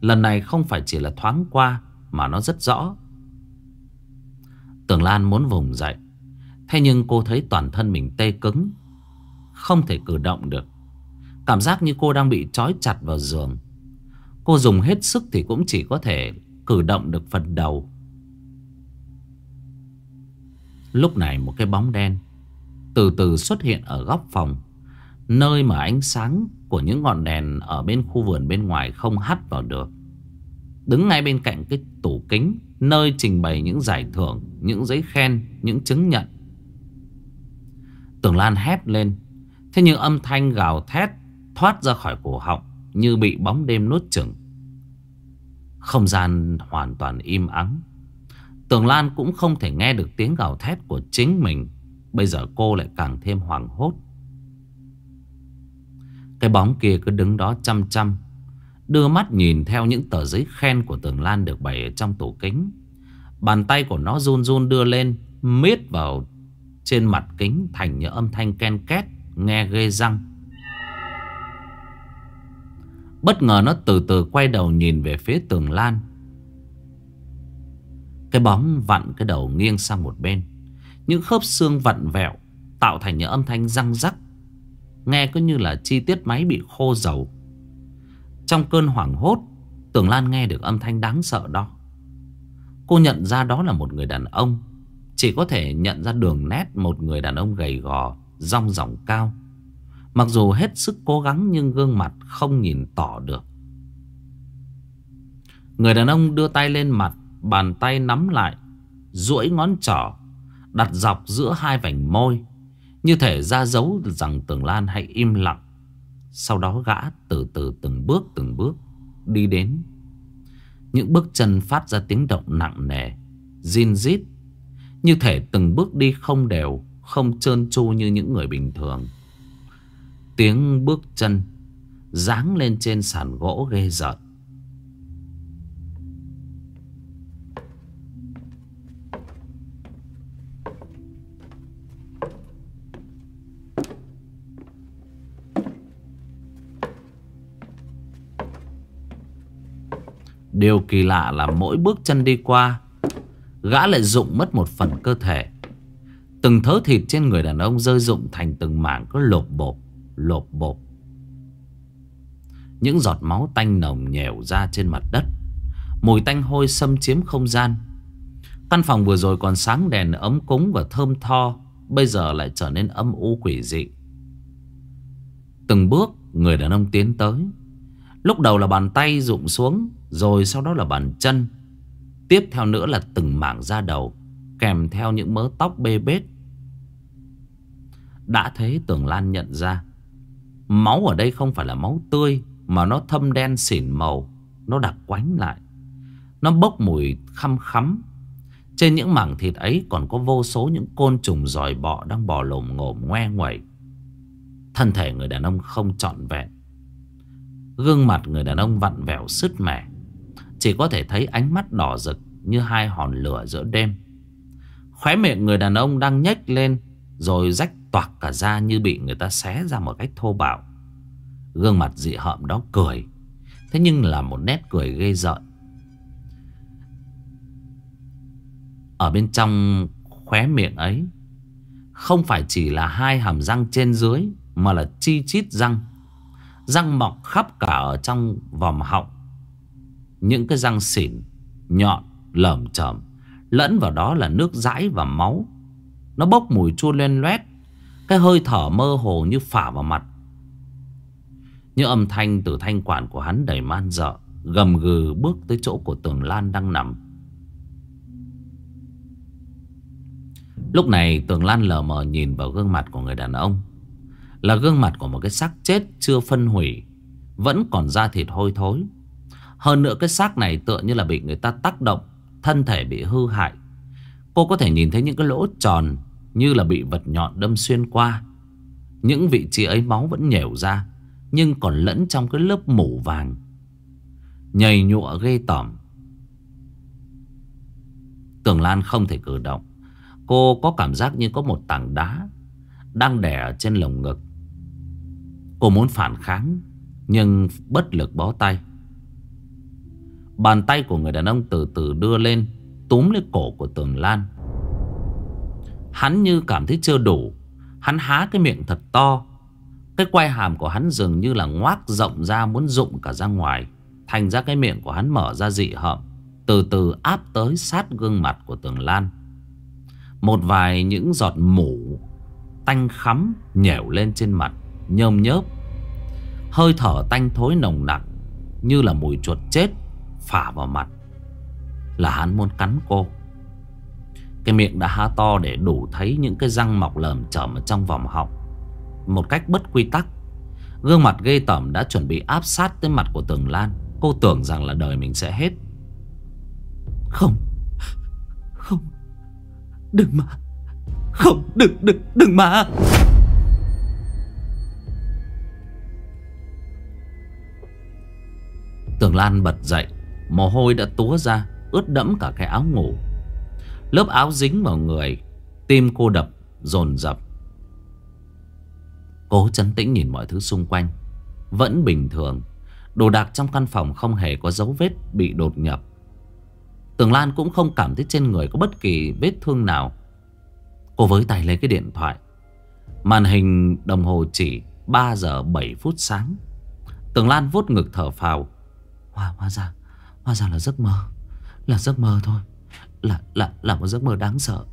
Lần này không phải chỉ là thoáng qua, Mà nó rất rõ. Tường Lan muốn vùng dậy, Thế nhưng cô thấy toàn thân mình tê cứng, Không thể cử động được. Cảm giác như cô đang bị trói chặt vào giường. Cô dùng hết sức thì cũng chỉ có thể cử động được phần đầu. Lúc này một cái bóng đen Từ từ xuất hiện ở góc phòng, Nơi mà ánh sáng của những ngọn đèn Ở bên khu vườn bên ngoài không hắt vào được. Đứng ngay bên cạnh cái tủ kính, Nơi trình bày những giải thưởng, Những giấy khen, Những chứng nhận. Tưởng Lan hét lên, Thế nhưng âm thanh gào thét Thoát ra khỏi cổ họng. Như bị bóng đêm nuốt chửng. Không gian hoàn toàn im ắng. Tường Lan cũng không thể nghe được tiếng gào thét của chính mình. Bây giờ cô lại càng thêm hoảng hốt. Cái bóng kia cứ đứng đó chăm chăm, Đưa mắt nhìn theo những tờ giấy khen của Tường Lan được bày ở trong tủ kính. Bàn tay của nó run run đưa lên, Miết vào trên mặt kính thành những âm thanh ken két, Nghe ghê răng. Bất ngờ nó từ từ quay đầu nhìn về phía tường lan. Cái bóng vặn cái đầu nghiêng sang một bên. Những khớp xương vặn vẹo, Tạo thành những âm thanh răng rắc. Nghe cứ như là chi tiết máy bị khô dầu. Trong cơn hoảng hốt, Tường Lan nghe được âm thanh đáng sợ đó. Cô nhận ra đó là một người đàn ông. Chỉ có thể nhận ra đường nét một người đàn ông gầy gò, Rong ròng cao. Mặc dù hết sức cố gắng nhưng gương mặt không nhìn tỏ được. Người đàn ông đưa tay lên mặt, Bàn tay nắm lại, duỗi ngón trỏ, Đặt dọc giữa hai vành môi, Như thể ra dấu rằng Tường Lan hãy im lặng. Sau đó gã từ từ từng bước từng bước Đi đến. Những bước chân phát ra tiếng động nặng nề Zin rít, Như thể từng bước đi không đều, Không trơn tru như những người bình thường. Tiếng bước chân, Giáng lên trên sàn gỗ ghê rợn. Điều kỳ lạ là mỗi bước chân đi qua, Gã lại dụng mất một phần cơ thể. Từng thớ thịt trên người đàn ông rơi rụng thành từng mảng có lột bột lột bột Những giọt máu tanh nồng nhèo ra trên mặt đất, Mùi tanh hôi xâm chiếm không gian. Căn phòng vừa rồi còn sáng đèn ấm cúng và thơm tho, Bây giờ lại trở nên âm u quỷ dị. Từng bước, người đàn ông tiến tới. Lúc đầu là bàn tay rụng xuống, Rồi sau đó là bàn chân. Tiếp theo nữa là từng mảng da đầu, Kèm theo những mớ tóc bê bết. Đã thế Tường Lan nhận ra Máu ở đây không phải là máu tươi, Mà nó thâm đen xỉn màu. Nó đặc quánh lại. Nó bốc mùi khăm khắm. Trên những mảng thịt ấy còn có vô số những côn trùng giỏi bọ Đang bò lồm ngồm, ngoe nguẩy Thân thể người đàn ông không trọn vẹn. Gương mặt người đàn ông vặn vẹo sứt mẻ. Chỉ có thể thấy ánh mắt đỏ rực Như hai hòn lửa giữa đêm. Khóe miệng người đàn ông đang nhếch lên, Rồi rách toạc cả da như bị người ta xé ra một cách thô bạo. Gương mặt dị hợm đó cười Thế nhưng là một nét cười ghê rợn. Ở bên trong khóe miệng ấy Không phải chỉ là hai hàm răng trên dưới Mà là chi chít răng. Răng mọc khắp cả ở trong vòng họng. Những cái răng xỉn Nhọn, lởm chởm Lẫn vào đó là nước dãi và máu. Nó bốc mùi chua lên loét cái hơi thở mơ hồ như phả vào mặt. Như âm thanh từ thanh quản của hắn đầy man dợ, Gầm gừ bước tới chỗ của tường Lan đang nằm. Lúc này, tường Lan lờ mờ nhìn vào gương mặt của người đàn ông. Là gương mặt của một cái xác chết chưa phân hủy, Vẫn còn da thịt hôi thối. Hơn nữa, cái xác này tựa như là bị người ta tác động, Thân thể bị hư hại. Cô có thể nhìn thấy những cái lỗ tròn như là bị vật nhọn đâm xuyên qua. Những vị trí ấy máu vẫn nhều ra, Nhưng còn lẫn trong cái lớp mủ vàng. Nhầy nhụa ghê tởm. Tường Lan không thể cử động. Cô có cảm giác như có một tảng đá Đang đè trên lồng ngực. Cô muốn phản kháng, Nhưng bất lực bó tay. Bàn tay của người đàn ông từ từ đưa lên, Túm lấy cổ của Tường Lan. Hắn như cảm thấy chưa đủ. Hắn há cái miệng thật to. Cái quai hàm của hắn dường như là ngoác rộng ra Muốn rụng cả ra ngoài. Thành ra cái miệng của hắn mở ra dị hợm, Từ từ áp tới sát gương mặt của Tường Lan. Một vài những giọt mủ Tanh khắm nhẻo lên trên mặt, Nhơm nhớp. Hơi thở tanh thối nồng nặng Như là mùi chuột chết phả vào mặt. Là hắn muốn cắn cô. Cái miệng đã há to để đủ thấy những cái răng mọc lởm chởm ở trong vòng họng Một cách bất quy tắc, Gương mặt ghê tởm đã chuẩn bị áp sát tới mặt của Tường Lan. Cô tưởng rằng là đời mình sẽ hết. Không Không, Đừng mà, Không, đừng đừng đừng mà. Tường Lan bật dậy, Mồ hôi đã túa ra, Ướt đẫm cả cái áo ngủ. Lớp áo dính vào người Tim cô đập dồn dập. Cố chấn tĩnh nhìn mọi thứ xung quanh Vẫn bình thường. Đồ đạc trong căn phòng không hề có dấu vết Bị đột nhập. Tường Lan cũng không cảm thấy trên người có bất kỳ vết thương nào. Cô với tay lấy cái điện thoại. Màn hình đồng hồ chỉ 3 giờ 7 phút sáng. Tường Lan vuốt ngực thở phào. Hóa, hóa ra Hóa ra là giấc mơ. Là giấc mơ thôi. Là là là một giấc mơ đáng sợ.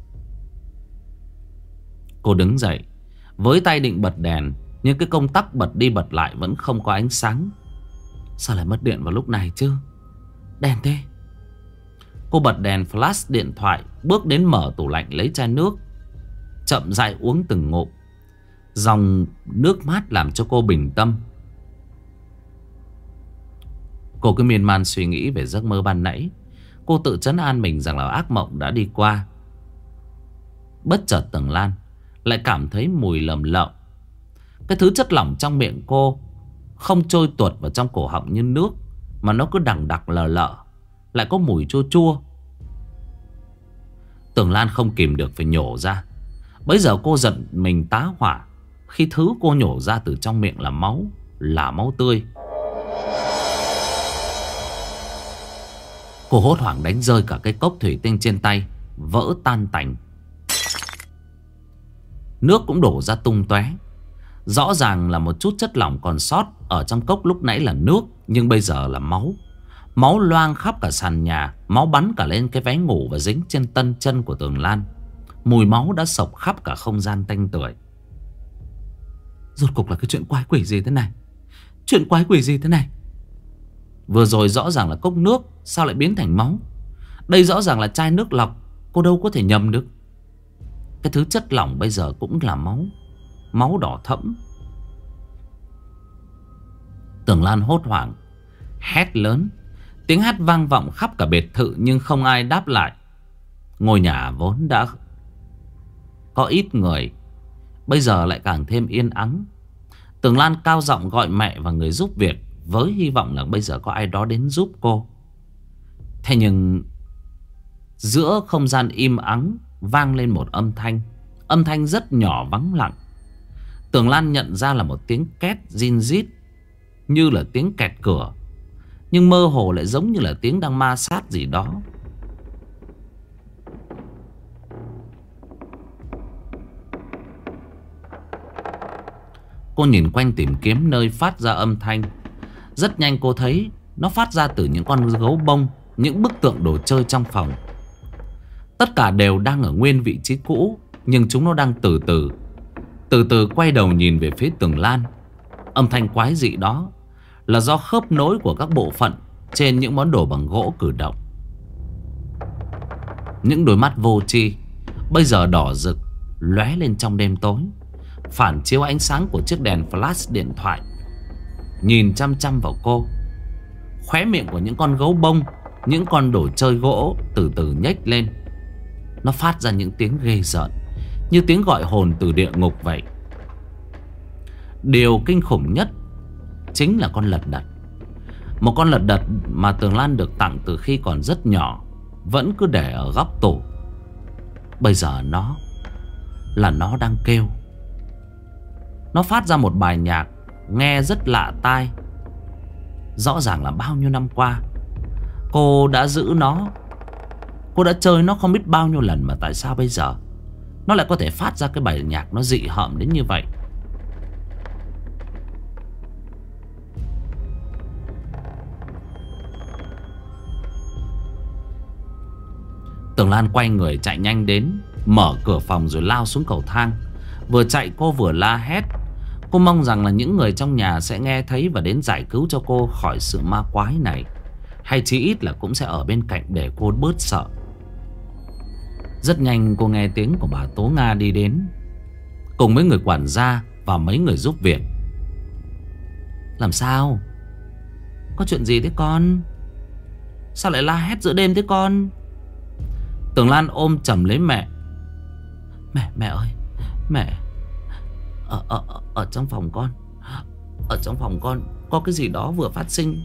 Cô đứng dậy, Với tay định bật đèn, Nhưng cái công tắc bật đi bật lại Vẫn không có ánh sáng. Sao lại mất điện vào lúc này chứ? Đèn thế. Cô bật đèn flash điện thoại, Bước đến mở tủ lạnh lấy chai nước, Chậm rãi uống từng ngụm. Dòng nước mát làm cho cô bình tâm. Cô cứ miên man suy nghĩ về giấc mơ ban nãy. Cô tự chấn an mình rằng là ác mộng đã đi qua. Bất chợt Tầng Lan Lại cảm thấy mùi lầm lợm Cái thứ chất lỏng trong miệng cô Không trôi tuột vào trong cổ họng như nước, Mà nó cứ đằng đặc lờ lợ Lại có mùi chua chua. Tường Lan không kìm được phải nhổ ra. Bây giờ cô giận mình tá hỏa Khi thứ cô nhổ ra từ trong miệng là máu Là máu tươi. Cô hốt hoảng đánh rơi cả cái cốc thủy tinh trên tay, Vỡ tan tành. Nước cũng đổ ra tung tóe. Rõ ràng là một chút chất lỏng còn sót Ở trong cốc lúc nãy là nước, Nhưng bây giờ là máu. Máu loang khắp cả sàn nhà, Máu bắn cả lên cái váy ngủ và dính trên tân chân của tường lan. Mùi máu đã sộc khắp cả không gian tanh tưởi. Rốt cục là cái chuyện quái quỷ gì thế này? Chuyện quái quỷ gì thế này? Vừa rồi rõ ràng là cốc nước, Sao lại biến thành máu? Đây rõ ràng là chai nước lọc, Cô đâu có thể nhầm được. Cái thứ chất lỏng bây giờ cũng là máu Máu đỏ thẫm. Tưởng Lan hốt hoảng, Hét lớn. Tiếng hát vang vọng khắp cả biệt thự Nhưng không ai đáp lại. Ngôi nhà vốn đã Có ít người, Bây giờ lại càng thêm yên ắng. Tường Lan cao giọng gọi mẹ và người giúp việc. Với hy vọng là bây giờ có ai đó đến giúp cô. Thế nhưng, Giữa không gian im ắng Vang lên một âm thanh. Âm thanh rất nhỏ vắng lặng. Tường Lan nhận ra là một tiếng két zin rít, Như là tiếng kẹt cửa. Nhưng mơ hồ lại giống như là tiếng đang ma sát gì đó. Cô nhìn quanh tìm kiếm nơi phát ra âm thanh. Rất nhanh cô thấy Nó phát ra từ những con gấu bông, Những bức tượng đồ chơi trong phòng. Tất cả đều đang ở nguyên vị trí cũ, Nhưng chúng nó đang từ từ Từ từ quay đầu nhìn về phía tường lan. Âm thanh quái dị đó Là do khớp nối của các bộ phận Trên những món đồ bằng gỗ cử động. Những đôi mắt vô tri Bây giờ đỏ rực, lóe lên trong đêm tối, Phản chiếu ánh sáng của chiếc đèn flash điện thoại. Nhìn chăm chăm vào cô. Khóe miệng của những con gấu bông, Những con đồ chơi gỗ từ từ nhếch lên. Nó phát ra những tiếng ghê rợn, Như tiếng gọi hồn từ địa ngục vậy. Điều kinh khủng nhất Chính là con lật đật. Một con lật đật mà Tường Lan được tặng từ khi còn rất nhỏ, Vẫn cứ để ở góc tủ. Bây giờ nó Là nó đang kêu. Nó phát ra một bài nhạc Nghe rất lạ tai. Rõ ràng là bao nhiêu năm qua, Cô đã giữ nó. Cô đã chơi nó không biết bao nhiêu lần Mà tại sao bây giờ? Nó lại có thể phát ra cái bài nhạc nó dị hợm đến như vậy. Tường Lan quay người chạy nhanh đến, Mở cửa phòng rồi lao xuống cầu thang. Vừa chạy cô vừa la hét. Cô mong rằng là những người trong nhà sẽ nghe thấy Và đến giải cứu cho cô khỏi sự ma quái này Hay chí ít là cũng sẽ ở bên cạnh để cô bớt sợ Rất nhanh cô nghe tiếng của bà Tố Nga đi đến Cùng với người quản gia và mấy người giúp việc Làm sao? Có chuyện gì thế con? Sao lại la hét giữa đêm thế con? Tường Lan ôm chầm lấy mẹ Mẹ, mẹ ơi Mẹ ở, ở, ở trong phòng con. Ở trong phòng con Có cái gì đó vừa phát sinh.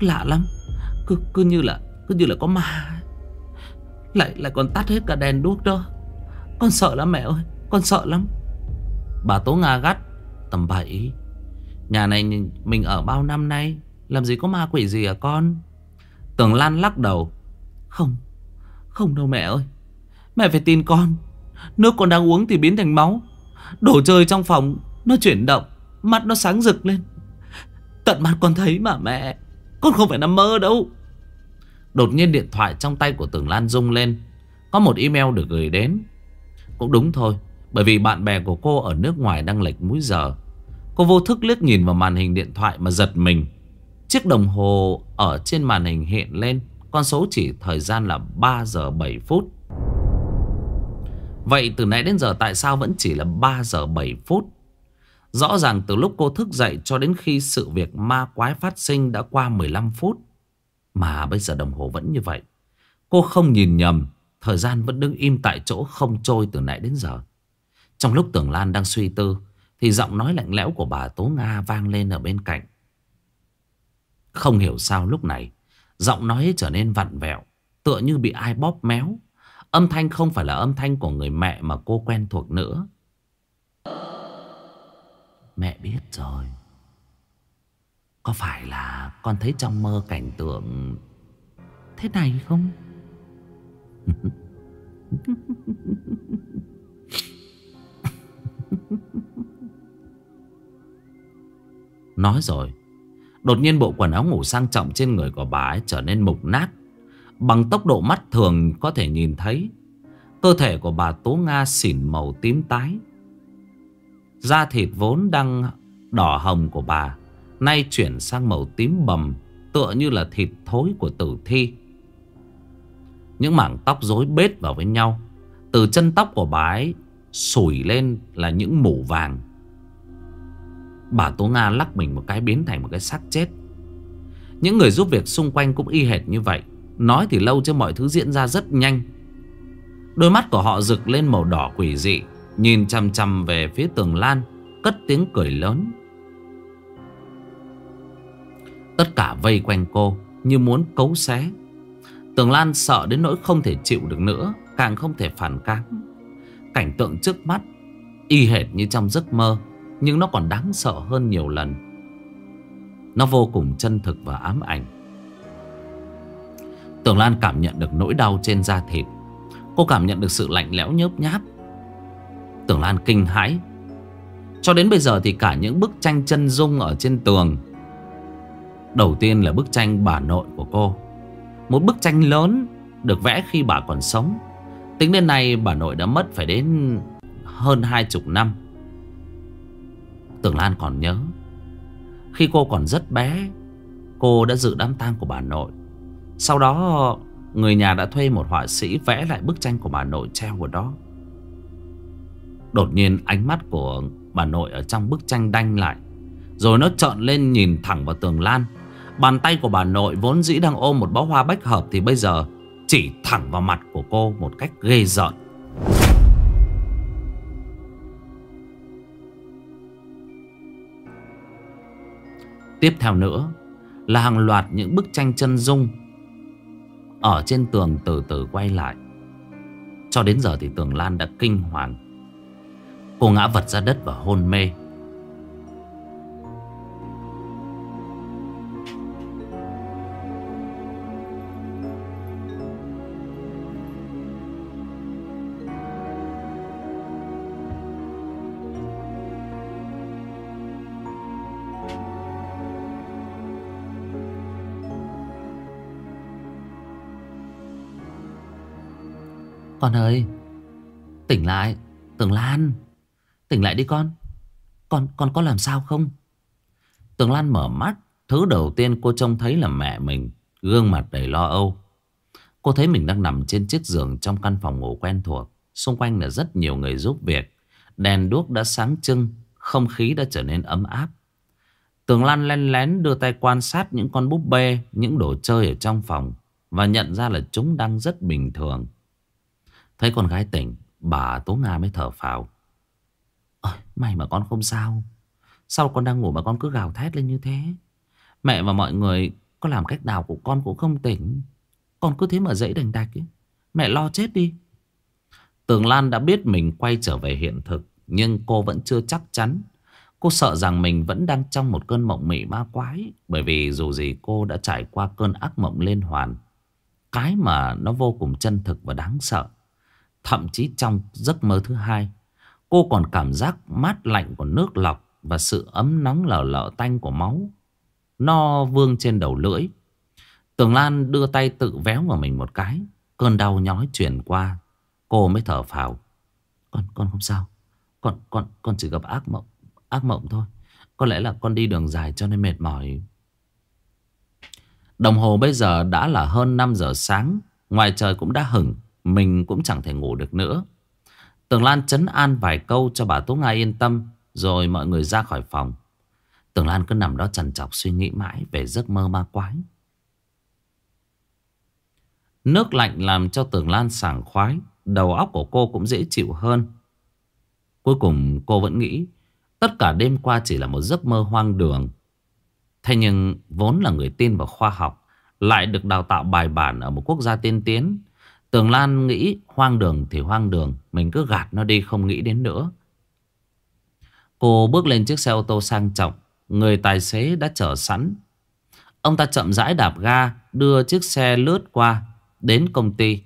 Lạ lắm. Cứ, cứ như là cứ như là có ma. Lại lại còn tắt hết cả đèn đuốc đó. Con sợ lắm mẹ ơi Con sợ lắm. Bà Tố Nga gắt. Tầm bậy Nhà này mình ở bao năm nay Làm gì có ma quỷ gì à con? Tường Lan lắc đầu Không Không đâu mẹ ơi. Mẹ phải tin con. Nước con đang uống thì biến thành máu. Đồ chơi trong phòng Nó chuyển động Mắt nó sáng rực lên. Tận mắt con thấy mà mẹ, Con không phải nằm mơ đâu. Đột nhiên điện thoại trong tay của Tường Lan rung lên. Có một email được gửi đến. Cũng đúng thôi, Bởi vì bạn bè của cô ở nước ngoài đang lệch múi giờ. Cô vô thức liếc nhìn vào màn hình điện thoại mà giật mình. Chiếc đồng hồ ở trên màn hình hiện lên, Con số chỉ thời gian là 3 giờ 7 phút. Vậy từ nãy đến giờ tại sao vẫn chỉ là 3 giờ 7 phút? Rõ ràng từ lúc cô thức dậy cho đến khi sự việc ma quái phát sinh đã qua 15 phút. Mà bây giờ đồng hồ vẫn như vậy. Cô không nhìn nhầm, thời gian vẫn đứng im tại chỗ không trôi từ nãy đến giờ. Trong lúc Tưởng Lan đang suy tư, thì giọng nói lạnh lẽo của bà Tố Nga vang lên ở bên cạnh. Không hiểu sao lúc này, giọng nói trở nên vặn vẹo, tựa như bị ai bóp méo. Âm thanh không phải là âm thanh của người mẹ mà cô quen thuộc nữa. Mẹ biết rồi. Có phải là con thấy trong mơ cảnh tượng thế này không? Nói rồi, Đột nhiên bộ quần áo ngủ sang trọng trên người của bà ấy trở nên mục nát Bằng tốc độ mắt thường có thể nhìn thấy. Cơ thể của bà Tố Nga xỉn màu tím tái. Da thịt vốn đang đỏ hồng của bà, Nay chuyển sang màu tím bầm, Tựa như là thịt thối của tử thi. Những mảng tóc rối bết vào với nhau, Từ chân tóc của bà ấy Sủi lên là những mủ vàng. Bà Tố Nga lắc mình một cái biến thành một cái xác chết. Những người giúp việc xung quanh cũng y hệt như vậy. Nói thì lâu chứ mọi thứ diễn ra rất nhanh. Đôi mắt của họ rực lên màu đỏ quỷ dị, Nhìn chăm chăm về phía tường lan, Cất tiếng cười lớn. Tất cả vây quanh cô Như muốn cấu xé. Tường Lan sợ đến nỗi không thể chịu được nữa, Càng không thể phản kháng. Cảnh tượng trước mắt, Y hệt như trong giấc mơ, Nhưng nó còn đáng sợ hơn nhiều lần. Nó vô cùng chân thực và ám ảnh. Tường Lan cảm nhận được nỗi đau trên da thịt. Cô cảm nhận được sự lạnh lẽo nhớp nháp. Tường Lan kinh hãi. Cho đến bây giờ thì cả những bức tranh chân dung ở trên tường, Đầu tiên là bức tranh bà nội của cô. Một bức tranh lớn được vẽ khi bà còn sống. Tính đến nay, bà nội đã mất phải đến hơn hai chục năm. Tường Lan còn nhớ, Khi cô còn rất bé, Cô đã dự đám tang của bà nội. Sau đó, Người nhà đã thuê một họa sĩ vẽ lại bức tranh của bà nội treo ở đó. Đột nhiên, ánh mắt của bà nội ở trong bức tranh đanh lại, Rồi nó trợn lên nhìn thẳng vào tường lan. Bàn tay của bà nội vốn dĩ đang ôm một bó hoa bách hợp Thì bây giờ chỉ thẳng vào mặt của cô một cách ghê rợn. Tiếp theo nữa là hàng loạt những bức tranh chân dung ở trên tường từ từ quay lại. Cho đến giờ thì tường Lan đã kinh hoàng. Cô ngã vật ra đất và hôn mê. Con ơi. Tỉnh lại, Tường Lan. Tỉnh lại đi con. Con con có làm sao không? Tường Lan mở mắt, Thứ đầu tiên cô trông thấy là mẹ mình, Gương mặt đầy lo âu. Cô thấy mình đang nằm trên chiếc giường Trong căn phòng ngủ quen thuộc. Xung quanh là rất nhiều người giúp việc. Đèn đuốc đã sáng trưng, Không khí đã trở nên ấm áp. Tường Lan len lén đưa tay quan sát những con búp bê, Những đồ chơi ở trong phòng Và nhận ra là chúng đang rất bình thường. Thấy con gái tỉnh, Bà Tố Nga mới thở phào. Ôi, may mà con không sao. Sao con đang ngủ mà con cứ gào thét lên như thế? Mẹ và mọi người Có làm cách nào của con cũng không tỉnh. Con cứ thế mà dậy đành đạch ấy. Mẹ lo chết đi. Tường Lan đã biết mình quay trở về hiện thực, Nhưng cô vẫn chưa chắc chắn. Cô sợ rằng mình vẫn đang trong một cơn mộng mị ma quái, Bởi vì dù gì cô đã trải qua cơn ác mộng liên hoàn, Cái mà nó vô cùng chân thực và đáng sợ. Thậm chí trong giấc mơ thứ hai, Cô còn cảm giác mát lạnh của nước lọc Và sự ấm nóng lở lở tanh của máu No vương trên đầu lưỡi. Tường Lan đưa tay tự véo vào mình một cái, Cơn đau nhói chuyển qua. Cô mới thở phào. Con con không sao. Con con con chỉ gặp ác mộng Ác mộng thôi. Có lẽ là con đi đường dài cho nên mệt mỏi. Đồng hồ bây giờ đã là hơn 5 giờ sáng, Ngoài trời cũng đã hửng mình cũng chẳng thể ngủ được nữa. Tường Lan chấn an vài câu cho bà Tố Nga yên tâm, Rồi mọi người ra khỏi phòng. Tường Lan cứ nằm đó trằn trọc suy nghĩ mãi về giấc mơ ma quái. Nước lạnh làm cho Tường Lan sảng khoái, Đầu óc của cô cũng dễ chịu hơn. Cuối cùng cô vẫn nghĩ, Tất cả đêm qua chỉ là một giấc mơ hoang đường. Thế nhưng vốn là người tin vào khoa học, Lại được đào tạo bài bản ở một quốc gia tiên tiến. Tường Lan nghĩ hoang đường thì hoang đường, Mình cứ gạt nó đi, không nghĩ đến nữa. Cô bước lên chiếc xe ô tô sang trọng, Người tài xế đã chở sẵn. Ông ta chậm rãi đạp ga, Đưa chiếc xe lướt qua, Đến công ty.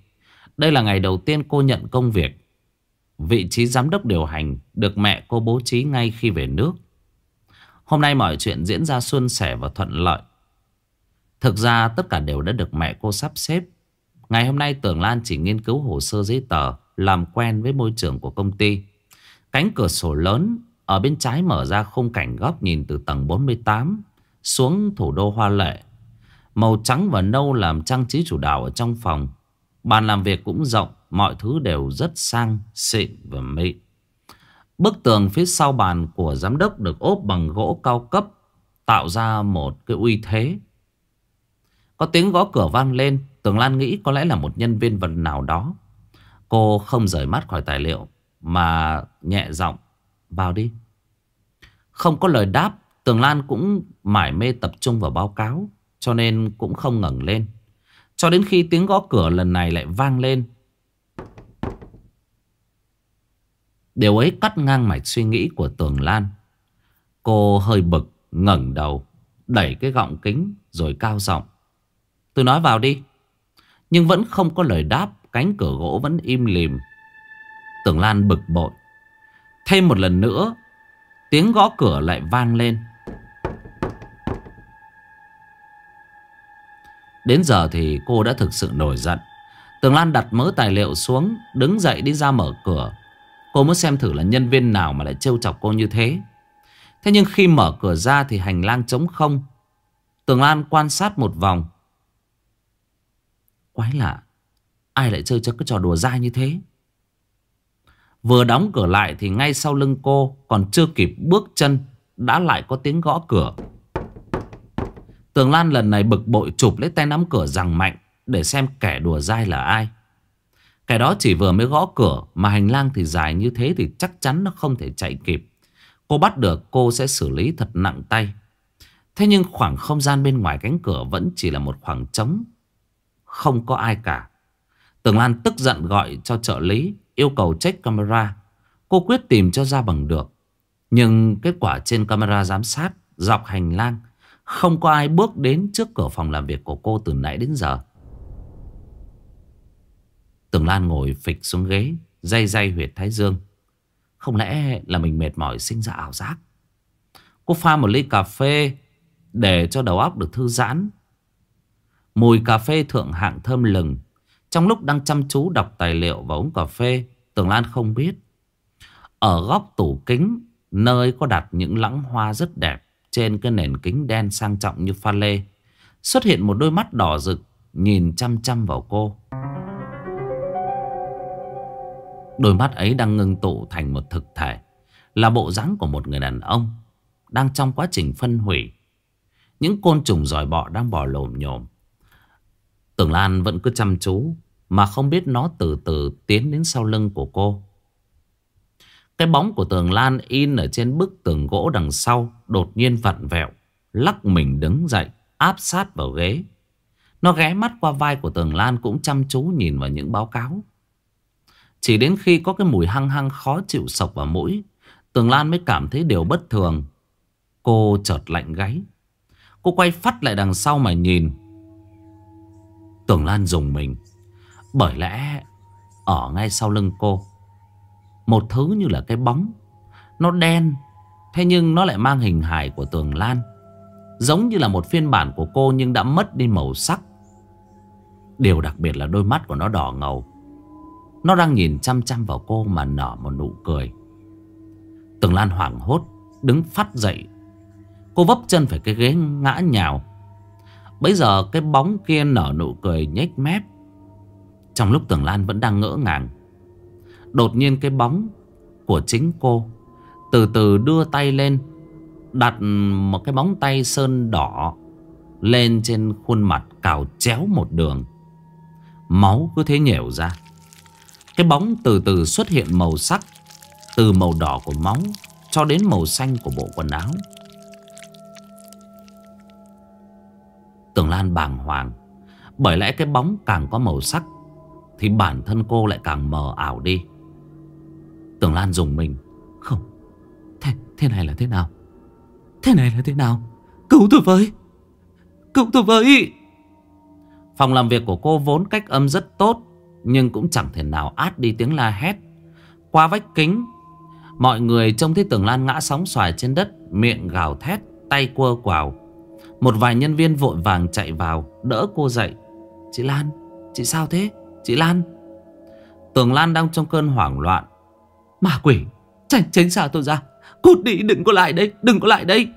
Đây là ngày đầu tiên cô nhận công việc. Vị trí giám đốc điều hành Được mẹ cô bố trí ngay khi về nước. Hôm nay mọi chuyện diễn ra suôn sẻ và thuận lợi. Thực ra tất cả đều đã được mẹ cô sắp xếp. Ngày hôm nay Tưởng Lan chỉ nghiên cứu hồ sơ giấy tờ, làm quen với môi trường của công ty. Cánh cửa sổ lớn ở bên trái mở ra khung cảnh góc nhìn từ tầng 48 xuống thủ đô Hoa Lệ. Màu trắng và nâu làm trang trí chủ đạo ở trong phòng. Bàn làm việc cũng rộng Mọi thứ đều rất sang xịn và mịn Bức tường phía sau bàn của giám đốc Được ốp bằng gỗ cao cấp Tạo ra một cái uy thế Có tiếng gõ cửa vang lên Tường Lan nghĩ có lẽ là một nhân viên vật nào đó. Cô không rời mắt khỏi tài liệu, Mà nhẹ giọng, Vào đi. Không có lời đáp, Tường Lan cũng mải mê tập trung vào báo cáo, Cho nên cũng không ngẩng lên. Cho đến khi tiếng gõ cửa lần này lại vang lên. Điều ấy cắt ngang mạch suy nghĩ của Tường Lan. Cô hơi bực, ngẩng đầu, Đẩy cái gọng kính rồi cao giọng, Tôi nói vào đi. Nhưng vẫn không có lời đáp, Cánh cửa gỗ vẫn im lìm. Tường Lan bực bội. Thêm một lần nữa, Tiếng gõ cửa lại vang lên. Đến giờ thì cô đã thực sự nổi giận. Tường Lan đặt mớ tài liệu xuống, Đứng dậy đi ra mở cửa. Cô muốn xem thử là nhân viên nào mà lại trêu chọc cô như thế. Thế nhưng khi mở cửa ra thì hành lang trống không. Tường Lan quan sát một vòng. Quái lạ, Ai lại chơi cho cái trò đùa dai như thế? Vừa đóng cửa lại thì ngay sau lưng cô Còn chưa kịp bước chân Đã lại có tiếng gõ cửa. Tường Lan lần này bực bội chụp lấy tay nắm cửa rằng mạnh Để xem kẻ đùa dai là ai. Kẻ đó chỉ vừa mới gõ cửa Mà hành lang thì dài như thế Thì chắc chắn nó không thể chạy kịp. Cô bắt được cô sẽ xử lý thật nặng tay. Thế nhưng khoảng không gian bên ngoài cánh cửa Vẫn chỉ là một khoảng trống. Không có ai cả. Tường Lan tức giận gọi cho trợ lý, Yêu cầu check camera. Cô quyết tìm cho ra bằng được. Nhưng kết quả trên camera giám sát, Dọc hành lang, Không có ai bước đến trước cửa phòng làm việc của cô từ nãy đến giờ. Tường Lan ngồi phịch xuống ghế, Day day huyệt thái dương. Không lẽ là mình mệt mỏi sinh ra ảo giác? Cô pha một ly cà phê Để cho đầu óc được thư giãn. Mùi cà phê thượng hạng thơm lừng. Trong lúc đang chăm chú đọc tài liệu và uống cà phê, Tường Lan không biết. Ở góc tủ kính, Nơi có đặt những lãng hoa rất đẹp Trên cái nền kính đen sang trọng như pha lê, Xuất hiện một đôi mắt đỏ rực, Nhìn chăm chăm vào cô. Đôi mắt ấy đang ngưng tụ thành một thực thể, Là bộ dáng của một người đàn ông Đang trong quá trình phân hủy. Những côn trùng giỏi bọ đang bò lồm nhồm. Tưởng Lan vẫn cứ chăm chú Mà không biết nó từ từ tiến đến sau lưng của cô. Cái bóng của tường Lan in ở trên bức tường gỗ đằng sau Đột nhiên vặn vẹo, Lắc mình đứng dậy, Áp sát vào ghế. Nó ghé mắt qua vai của tường Lan Cũng chăm chú nhìn vào những báo cáo. Chỉ đến khi có cái mùi hăng hăng khó chịu sộc vào mũi Tường Lan mới cảm thấy điều bất thường. Cô chợt lạnh gáy. Cô quay phát lại đằng sau mà nhìn. Tường Lan dùng mình. Bởi lẽ, Ở ngay sau lưng cô, Một thứ như là cái bóng, Nó đen, Thế nhưng nó lại mang hình hài của Tường Lan. Giống như là một phiên bản của cô Nhưng đã mất đi màu sắc. Điều đặc biệt là đôi mắt của nó đỏ ngầu. Nó đang nhìn chăm chăm vào cô mà nở một nụ cười. Tường Lan hoảng hốt, Đứng phát dậy. Cô vấp chân phải cái ghế ngã nhào. Bây giờ cái bóng kia nở nụ cười nhếch mép. Trong lúc Tường Lan vẫn đang ngỡ ngàng, Đột nhiên cái bóng của chính cô Từ từ đưa tay lên, Đặt một cái bóng tay sơn đỏ Lên trên khuôn mặt cào chéo một đường. Máu cứ thế nhểu ra. Cái bóng từ từ xuất hiện màu sắc, Từ màu đỏ của máu Cho đến màu xanh của bộ quần áo. Tường Lan bàng hoàng. Bởi lẽ cái bóng càng có màu sắc Thì bản thân cô lại càng mờ ảo đi. Tường Lan dùng mình. Không Thế, thế này là thế nào? Thế này là thế nào? Cứu tôi với! Cứu tôi với! Phòng làm việc của cô vốn cách âm rất tốt nhưng cũng chẳng thể nào át đi tiếng la hét. Qua vách kính Mọi người trông thấy tường lan ngã sóng xoài trên đất Miệng gào thét Tay quơ quào. Một vài nhân viên vội vàng chạy vào Đỡ cô dậy. Chị Lan Chị sao thế? Chị Lan. Tường Lan đang trong cơn hoảng loạn. Ma quỷ Tránh, tránh xa tôi ra. Cút đi đừng có lại đây Đừng có lại đây.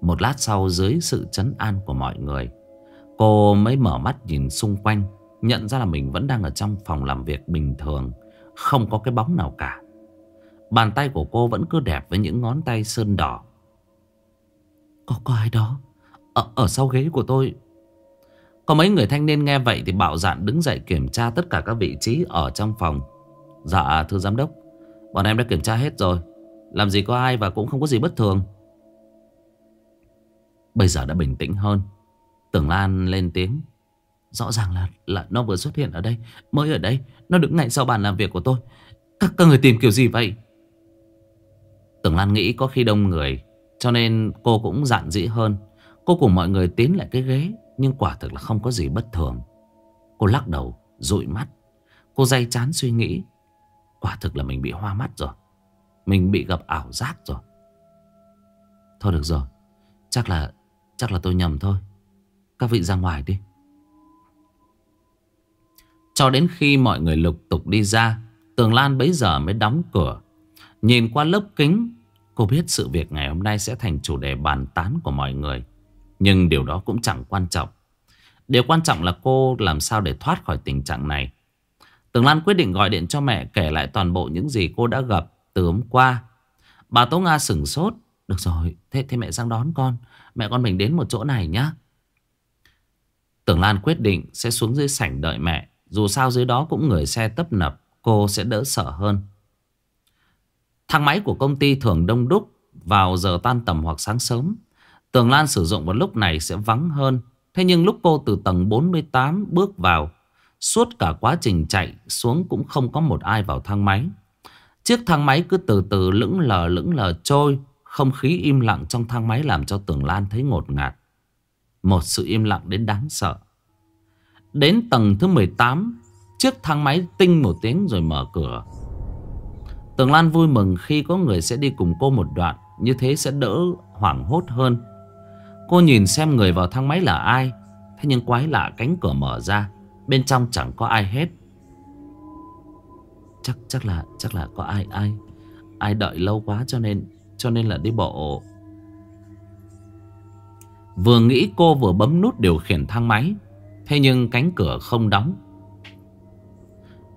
Một lát sau dưới sự chấn an của mọi người Cô mới mở mắt nhìn xung quanh Nhận ra là mình vẫn đang ở trong phòng làm việc bình thường Không có cái bóng nào cả. Bàn tay của cô vẫn cứ đẹp với những ngón tay sơn đỏ. Có, có ai đó. Ở, ở sau ghế của tôi. Có mấy người thanh niên nghe vậy Thì bạo dạn đứng dậy kiểm tra tất cả các vị trí Ở trong phòng. Dạ thưa giám đốc. Bọn em đã kiểm tra hết rồi. Làm gì có ai và cũng không có gì bất thường. Bây giờ đã bình tĩnh hơn. Tưởng Lan lên tiếng. Rõ ràng là là nó vừa xuất hiện ở đây Mới ở đây. Nó đứng ngay sau bàn làm việc của tôi. Các, các người tìm kiểu gì vậy? Tưởng Lan nghĩ có khi đông người. Cho nên cô cũng dạn dĩ hơn. Cô cùng mọi người tiến lại cái ghế Nhưng quả thực là không có gì bất thường. Cô lắc đầu, dụi mắt. Cô day chán suy nghĩ Quả thực là mình bị hoa mắt rồi. Mình bị gặp ảo giác rồi. Thôi được rồi. Chắc là Chắc là tôi nhầm thôi. Các vị ra ngoài đi. Cho đến khi mọi người lục tục đi ra Tường Lan bấy giờ mới đóng cửa. Nhìn qua lớp kính Cô biết sự việc ngày hôm nay sẽ thành chủ đề bàn tán của mọi người Nhưng điều đó cũng chẳng quan trọng Điều quan trọng là cô làm sao để thoát khỏi tình trạng này Tường Lan quyết định gọi điện cho mẹ kể lại toàn bộ những gì cô đã gặp từ hôm qua. Bà Tố Nga sửng sốt. Được rồi, thế, thế mẹ sang đón con. Mẹ con mình đến một chỗ này nhá. Tường Lan quyết định sẽ xuống dưới sảnh đợi mẹ. Dù sao dưới đó cũng người xe tấp nập, cô sẽ đỡ sợ hơn. Thang máy của công ty thường đông đúc vào giờ tan tầm hoặc sáng sớm. Tường Lan sử dụng vào lúc này sẽ vắng hơn. Thế nhưng lúc cô từ tầng 48 bước vào Suốt cả quá trình chạy xuống cũng không có một ai vào thang máy. Chiếc thang máy cứ từ từ lững lờ lững lờ trôi. Không khí im lặng trong thang máy làm cho Tường Lan thấy ngột ngạt. Một sự im lặng đến đáng sợ. Đến tầng thứ 18, chiếc thang máy tinh một tiếng rồi mở cửa. Tường Lan vui mừng khi có người sẽ đi cùng cô một đoạn. Như thế sẽ đỡ hoảng hốt hơn. Cô nhìn xem người vào thang máy là ai. Thế nhưng quái lạ cánh cửa mở ra. Bên trong chẳng có ai hết Chắc chắc là chắc là có ai ai ai đợi lâu quá cho nên cho nên là đi bộ. Vừa nghĩ cô vừa bấm nút điều khiển thang máy, thế nhưng cánh cửa không đóng.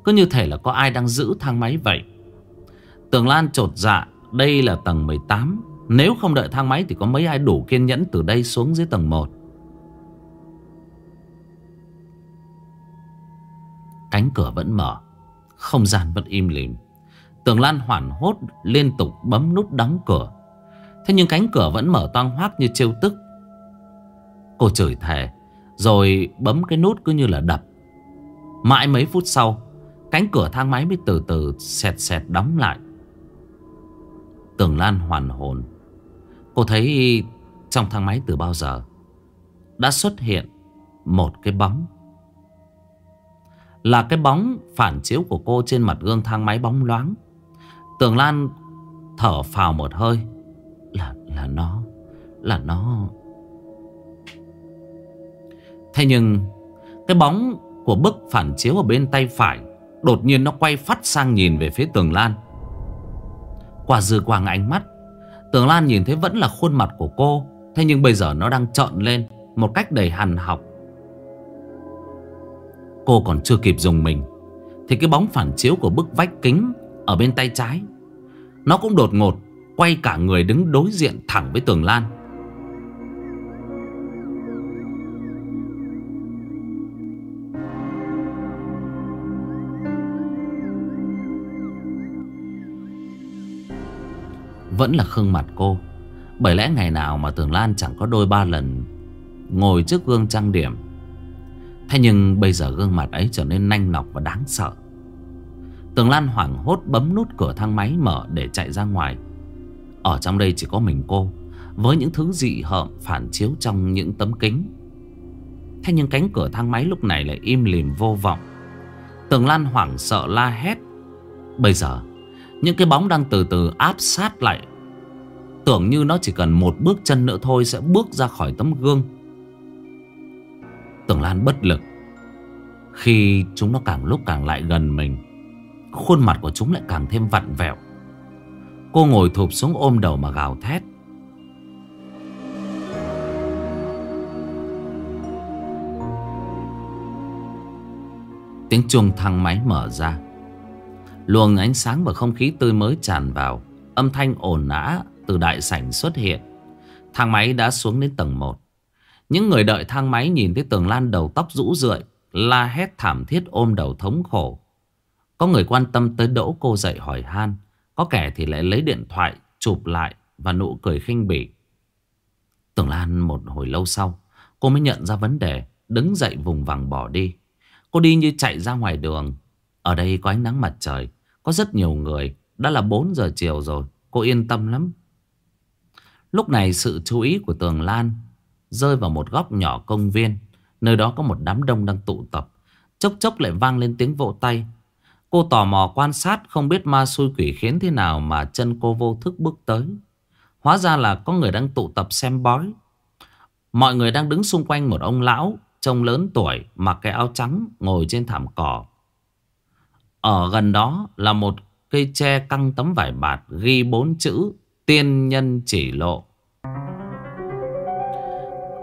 Cứ như thể là có ai đang giữ thang máy vậy. Tường Lan trột dạ, đây là tầng 18, nếu không đợi thang máy thì có mấy ai đủ kiên nhẫn từ đây xuống dưới tầng 1. Cánh cửa vẫn mở Không gian vẫn im lìm. Tường Lan hoảng hốt liên tục bấm nút đóng cửa. Thế nhưng cánh cửa vẫn mở toang hoác như trêu tức Cô chửi thề Rồi bấm cái nút cứ như là đập. Mãi mấy phút sau Cánh cửa thang máy mới từ từ xẹt xẹt đóng lại. Tường Lan hoàn hồn. Cô thấy trong thang máy từ bao giờ Đã xuất hiện một cái bóng? Là cái bóng phản chiếu của cô trên mặt gương thang máy bóng loáng. Tường Lan thở phào một hơi. Là là nó Là nó. Thế nhưng Cái bóng của bức phản chiếu ở bên tay phải Đột nhiên nó quay phát sang nhìn về phía Tường Lan. Qua dư quang ánh mắt. Tường Lan nhìn thấy vẫn là khuôn mặt của cô, Thế nhưng bây giờ nó đang trợn lên Một cách đầy hằn học. Cô còn chưa kịp dùng mình, Thì cái bóng phản chiếu của bức vách kính Ở bên tay trái, Nó cũng đột ngột Quay cả người đứng đối diện thẳng với tường lan. Vẫn là khương mặt cô. Bởi lẽ ngày nào mà Tường Lan chẳng có đôi ba lần Ngồi trước gương trang điểm. Thế nhưng bây giờ gương mặt ấy trở nên nanh nọc và đáng sợ. Tường Lan hoảng hốt bấm nút cửa thang máy mở để chạy ra ngoài. Ở trong đây chỉ có mình cô, Với những thứ dị hợm phản chiếu trong những tấm kính. Thế nhưng cánh cửa thang máy lúc này lại im lìm vô vọng. Tường Lan hoảng sợ la hét, Bây giờ những cái bóng đang từ từ áp sát lại. Tưởng như nó chỉ cần một bước chân nữa thôi Sẽ bước ra khỏi tấm gương. Tưởng Lan bất lực. Khi chúng nó càng lúc càng lại gần mình, Khuôn mặt của chúng lại càng thêm vặn vẹo. Cô ngồi thụp xuống ôm đầu mà gào thét. Tiếng chuông thang máy mở ra. Luồng ánh sáng và không khí tươi mới tràn vào. Âm thanh ồn ã từ đại sảnh xuất hiện. Thang máy đã xuống đến tầng 1 Những người đợi thang máy nhìn thấy tường lan đầu tóc rũ rượi, La hét thảm thiết ôm đầu thống khổ. Có người quan tâm tới đỗ cô dậy hỏi han. Có kẻ thì lại lấy điện thoại, chụp lại Và nụ cười khinh bỉ. Tường Lan một hồi lâu sau, Cô mới nhận ra vấn đề, Đứng dậy vùng vằng bỏ đi. Cô đi như chạy ra ngoài đường ở đây có ánh nắng mặt trời, Có rất nhiều người. Đã là 4 giờ chiều rồi, Cô yên tâm lắm. Lúc này sự chú ý của Tường Lan Rơi vào một góc nhỏ công viên. Nơi đó có một đám đông đang tụ tập. Chốc chốc lại vang lên tiếng vỗ tay. Cô tò mò quan sát, Không biết ma xui quỷ khiến thế nào Mà chân cô vô thức bước tới. Hóa ra là có người đang tụ tập xem bói. Mọi người đang đứng xung quanh một ông lão Trông lớn tuổi, Mặc cái áo trắng ngồi trên thảm cỏ. Ở gần đó là một cây tre căng tấm vải bạt Ghi bốn chữ Tiên nhân chỉ lộ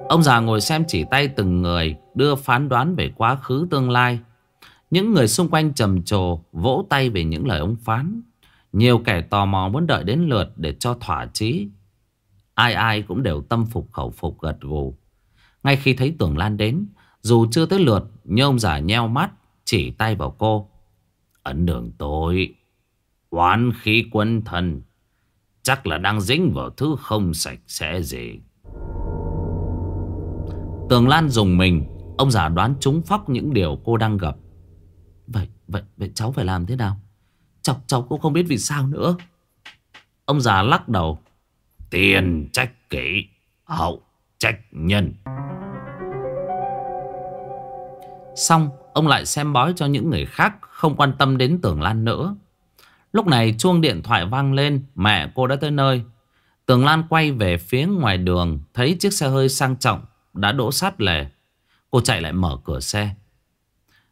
Ông già ngồi xem chỉ tay từng người Đưa phán đoán về quá khứ tương lai. Những người xung quanh trầm trồ Vỗ tay về những lời ông phán. Nhiều kẻ tò mò muốn đợi đến lượt Để cho thỏa chí. Ai ai cũng đều tâm phục khẩu phục gật gù. Ngay khi thấy tưởng lan đến, Dù chưa tới lượt, Nhưng ông già nheo mắt, Chỉ tay vào cô. Ấn đường tôi Oán khí quân thân. Chắc là đang dính vào thứ không sạch sẽ gì. Tường Lan dùng mình. Ông già đoán trúng phóc những điều cô đang gặp. Vậy, vậy, vậy cháu phải làm thế nào? Cháu, cháu cũng không biết vì sao nữa. Ông già lắc đầu. Tiền trách kỷ Hậu trách nhân. Xong Ông lại xem bói cho những người khác không quan tâm đến Tường Lan nữa. Lúc này chuông điện thoại vang lên, Mẹ cô đã tới nơi. Tường Lan quay về phía ngoài đường, Thấy chiếc xe hơi sang trọng, Đã đỗ sát lề. Cô chạy lại mở cửa xe.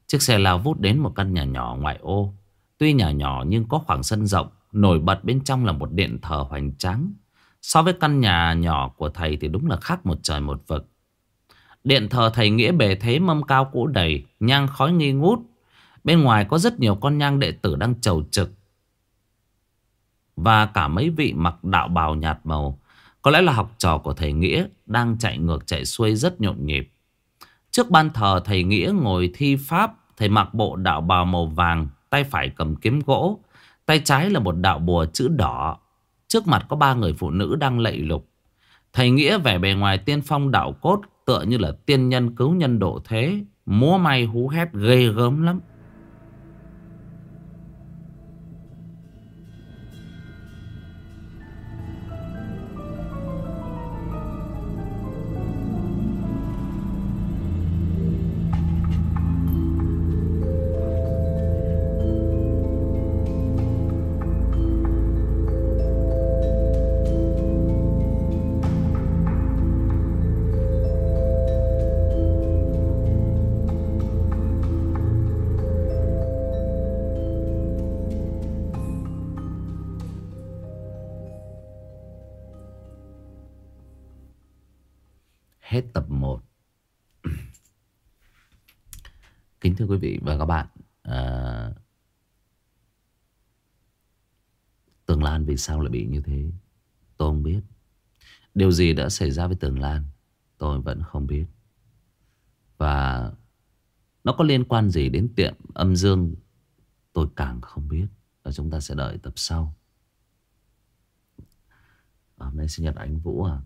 Chiếc xe lao vút đến một căn nhà nhỏ ngoại ô. Tuy nhà nhỏ nhưng có khoảng sân rộng, Nổi bật bên trong là một điện thờ hoành tráng. So với căn nhà nhỏ của thầy Thì đúng là khác một trời một vực. Điện thờ thầy Nghĩa bề thế mâm cao cũ đầy, Nhang khói nghi ngút Bên ngoài có rất nhiều con nhang đệ tử đang trầu trực. Và cả mấy vị mặc đạo bào nhạt màu. Có lẽ là học trò của thầy Nghĩa Đang chạy ngược, chạy xuôi rất nhộn nhịp. Trước ban thờ, thầy Nghĩa ngồi thi pháp, Thầy mặc bộ đạo bào màu vàng, Tay phải cầm kiếm gỗ, Tay trái là một đạo bùa chữ đỏ. Trước mặt có ba người phụ nữ đang lạy lục. Thầy Nghĩa vẻ bề ngoài tiên phong đạo cốt, Tựa như là tiên nhân cứu nhân độ thế, Múa may hú hét ghê gớm lắm. Quý vị và các bạn. À, Tường Lan vì sao lại bị như thế? Tôi không biết. Điều gì đã xảy ra với Tường Lan? Tôi vẫn không biết. Và Nó có liên quan gì đến tiệm âm dương? Tôi càng không biết. Và chúng ta sẽ đợi tập sau. À, hôm nay sinh nhật anh Vũ à?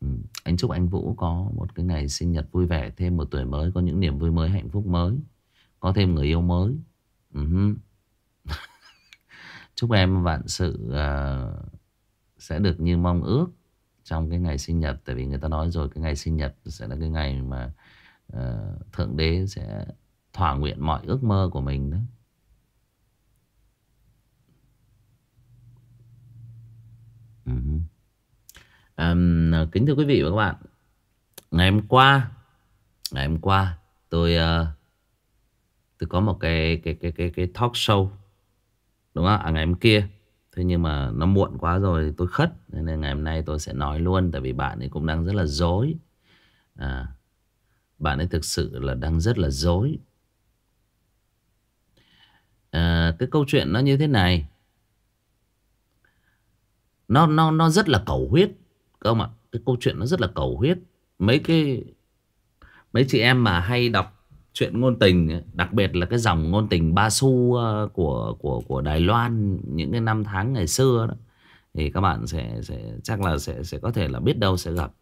Ừ. Anh chúc anh Vũ có một cái ngày sinh nhật vui vẻ Thêm một tuổi mới Có những niềm vui mới hạnh phúc mới. Có thêm người yêu mới uh -huh. Chúc em vạn sự uh, Sẽ được như mong ước Trong cái ngày sinh nhật Tại vì người ta nói rồi Cái ngày sinh nhật sẽ là cái ngày mà uh, Thượng đế sẽ thỏa nguyện mọi ước mơ của mình đó uh -huh. Ờ, kính thưa quý vị và các bạn Ngày hôm qua Ngày hôm qua Tôi uh, Tôi có một cái cái cái cái cái talk show Đúng không? À ngày hôm kia. Thế nhưng mà nó muộn quá rồi tôi khất. Nên ngày hôm nay tôi sẽ nói luôn Tại vì bạn ấy cũng đang rất là dối. À, Bạn ấy thực sự là đang rất là dối. À, Cái câu chuyện nó như thế này. Nó nó nó rất là cầu huyết Các ông ạ? Cái câu chuyện nó rất là cầu huyết. Mấy cái Mấy chị em mà hay đọc chuyện ngôn tình Đặc biệt là cái dòng ngôn tình ba xu ờ, của, của, của Đài Loan Những cái năm tháng ngày xưa đó Thì các bạn sẽ, sẽ chắc là sẽ, sẽ có thể là biết đâu sẽ gặp.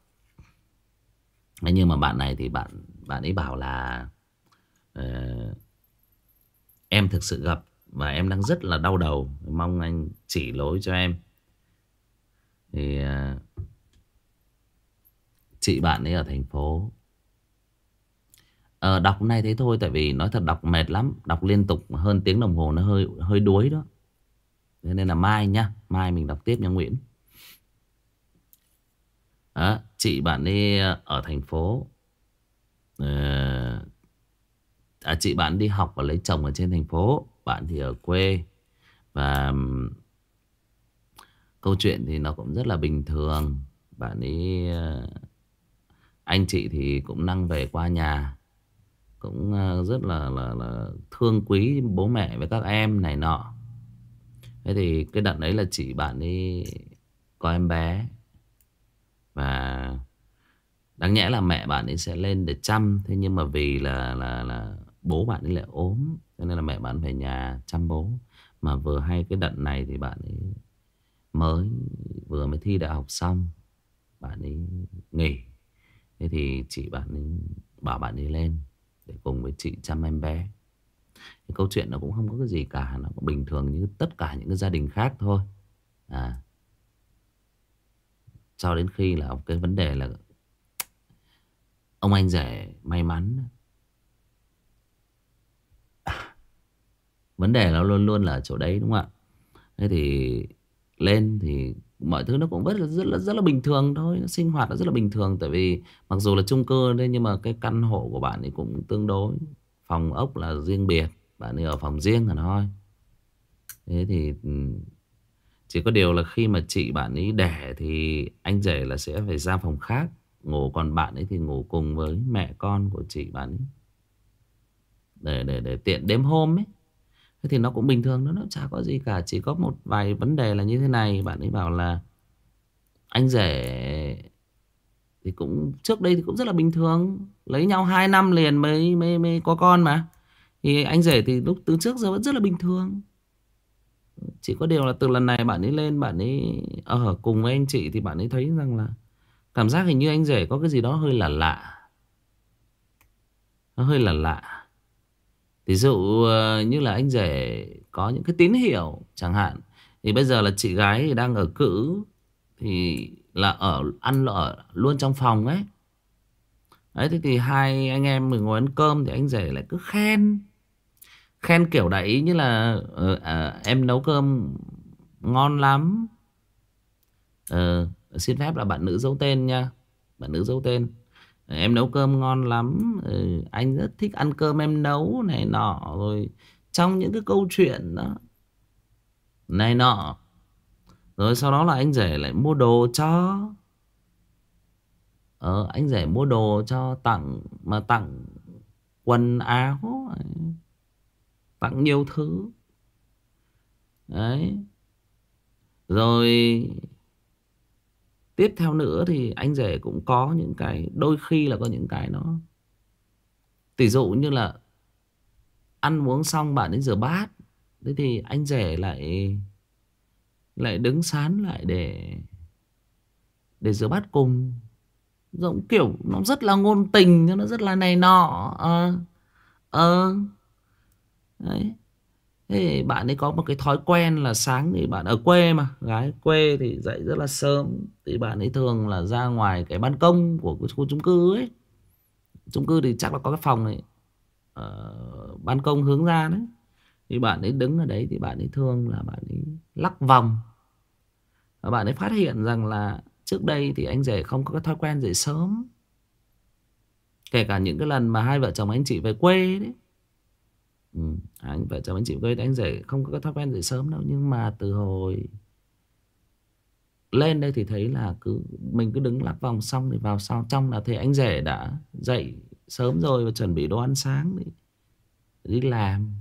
Nhưng mà bạn này thì bạn bạn ấy bảo là uh, Em thực sự gặp Và em đang rất là đau đầu Mong anh chỉ lối cho em. Thì uh, Chị bạn ấy ở thành phố Ờ, Đọc nay thế thôi Tại vì nói thật đọc mệt lắm Đọc liên tục hơn tiếng đồng hồ nó hơi hơi đuối đó. Thế nên là mai nhá Mai mình đọc tiếp nha Nguyễn. À, Chị bạn đi ờ, ở thành phố. Ờ, à, chị bạn đi học và lấy chồng ở trên thành phố bạn thì ở quê. Và câu chuyện thì nó cũng rất là bình thường. Bạn ấy ờ, anh chị thì cũng năng về qua nhà cũng ờ, rất là, là là thương quý bố mẹ với các em này nọ. Thế thì cái đợt đấy là chị bạn đi có em bé. Và đáng nhẽ là mẹ bạn ấy sẽ lên để chăm thế nhưng mà vì là là là bố bạn ấy lại ốm cho nên là mẹ bạn về nhà chăm bố. Mà vừa hay cái đợt này thì bạn ấy mới vừa mới thi đại học xong bạn ấy nghỉ. Thế thì chị bạn ấy bảo bạn ấy lên để cùng với chị chăm em bé. Thì câu chuyện nó cũng không có cái gì cả, nó cũng bình thường như tất cả những cái gia đình khác thôi. À. Cho đến khi là cái vấn đề là ông anh rể may mắn. Vấn đề nó luôn luôn là ở chỗ đấy, đúng không ạ? Thế thì lên thì mọi thứ nó cũng rất là, rất là, rất là bình thường thôi nó Sinh hoạt nó rất là bình thường. Tại vì mặc dù là chung cư đấy Nhưng mà cái căn hộ của bạn thì cũng tương đối Phòng ốc là riêng biệt Bạn ấy ở phòng riêng hẳn thôi Thế thì Chỉ có điều là khi mà chị bạn ấy đẻ Thì anh rể là sẽ phải ra phòng khác Ngủ còn bạn ấy thì ngủ cùng với mẹ con của chị bạn ấy. Để, để, để tiện đêm hôm ấy. Thế thì nó cũng bình thường đó, nó chả có gì cả Chỉ có một vài vấn đề là như thế này. Bạn ấy bảo là Anh rể Thì cũng trước đây thì cũng rất là bình thường Lấy nhau 2 năm liền mới, mới, mới có con mà. Thì anh rể thì lúc từ trước giờ vẫn rất là bình thường. Chỉ có điều là từ lần này bạn ấy lên Bạn ấy ở cùng với anh chị Thì bạn ấy thấy rằng là Cảm giác hình như anh rể có cái gì đó hơi là lạ. Nó hơi là lạ. Ví dụ ờ, như là anh rể có những cái tín hiệu chẳng hạn. Thì bây giờ là chị gái đang ở cữ thì là ở ăn ở luôn trong phòng ấy. Đấy thì, thì hai anh em mình ngồi ăn cơm thì anh rể lại cứ khen. Khen kiểu đại ý như là uh, uh, em nấu cơm ngon lắm. Uh, xin phép là bạn nữ giấu tên nha. Bạn nữ giấu tên. Em nấu cơm ngon lắm. Ừ, Anh rất thích ăn cơm em nấu này nọ Rồi trong những cái câu chuyện đó. Này nọ. Rồi sau đó là anh rể lại mua đồ cho. Ờ anh rể mua đồ cho tặng Mà tặng quần áo Tặng nhiều thứ. Đấy. Rồi Tiếp theo nữa thì anh rể cũng có những cái, Đôi khi là có những cái nó Tỷ dụ như là Ăn uống xong bạn ấy rửa bát, Thế thì anh rể lại Lại đứng sán lại để Để rửa bát cùng. Giống kiểu nó rất là ngôn tình, Nó rất là này nọ Ờ Ờ Đấy. Thế bạn ấy có một cái thói quen là sáng thì bạn ở quê mà. Gái quê thì dậy rất là sớm Thì bạn ấy thường là ra ngoài cái ban công của khu chung cư ấy. Chung cư thì chắc là có cái phòng này uh, Ban công hướng ra đấy. Thì bạn ấy đứng ở đấy thì bạn ấy thường là bạn ấy lắc vòng. Và bạn ấy phát hiện rằng là Trước đây thì anh rể không có cái thói quen dậy sớm. Kể cả những cái lần mà hai vợ chồng anh chị về quê đấy Ừ. Anh vợ chồng anh chị với anh rể không có cái thói quen dậy sớm đâu Nhưng mà từ hồi lên đây thì thấy là cứ mình cứ đứng lắc vòng xong thì vào sau trong là thấy anh rể đã dậy sớm rồi và chuẩn bị đồ ăn sáng đi, đi làm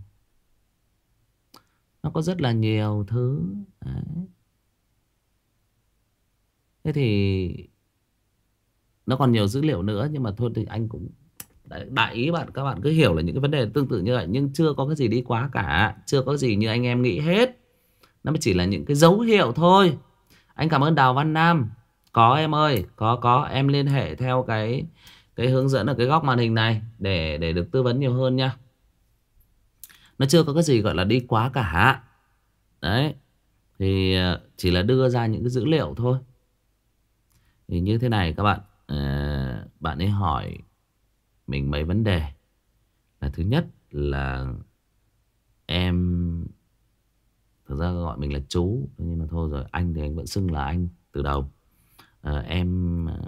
Nó có rất là nhiều thứ Đấy. Thế thì Nó còn nhiều dữ liệu nữa Nhưng mà thôi thì anh cũng Đại ý bạn các bạn cứ hiểu là những cái vấn đề tương tự như vậy Nhưng chưa có cái gì đi quá cả Chưa có gì như anh em nghĩ hết. Nó mới chỉ là những cái dấu hiệu thôi. Anh cảm ơn Đào Văn Nam. Có em ơi Có có. Em liên hệ theo cái Cái hướng dẫn ở cái góc màn hình này Để để được tư vấn nhiều hơn nha. Nó chưa có cái gì gọi là đi quá cả. Đấy Thì ờ, chỉ là đưa ra những cái dữ liệu thôi. Thì như thế này các bạn à, Bạn ấy hỏi mình mấy vấn đề. Là thứ nhất là em thực ra gọi mình là chú nhưng mà thôi rồi anh thì anh vẫn xưng là anh từ đầu. À, em ờ,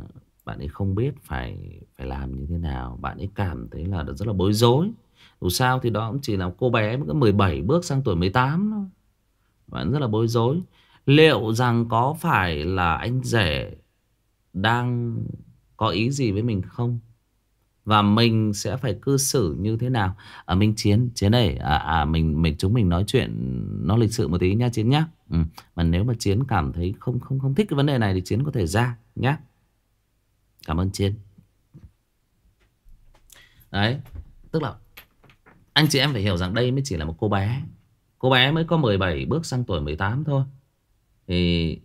bạn ấy không biết phải phải làm như thế nào bạn ấy cảm thấy là rất là bối rối. Dù sao thì đó cũng chỉ là cô bé mới có 17 bước sang tuổi 18 thôi. Bạn rất là bối rối. Liệu rằng có phải là anh rể đang có ý gì với mình không? Và mình sẽ phải cư xử như thế nào? À, mình chiến chiến này à, à mình mình chúng mình nói chuyện nó lịch sự một tí nha chiến nhá. Ừ. mà nếu mà chiến cảm thấy không không không thích cái vấn đề này thì chiến có thể ra nhá. Cảm ơn chiến. Đấy tức là anh chị em phải hiểu rằng đây mới chỉ là một cô bé. Cô bé mới có 17 bước sang tuổi 18 thôi. Thì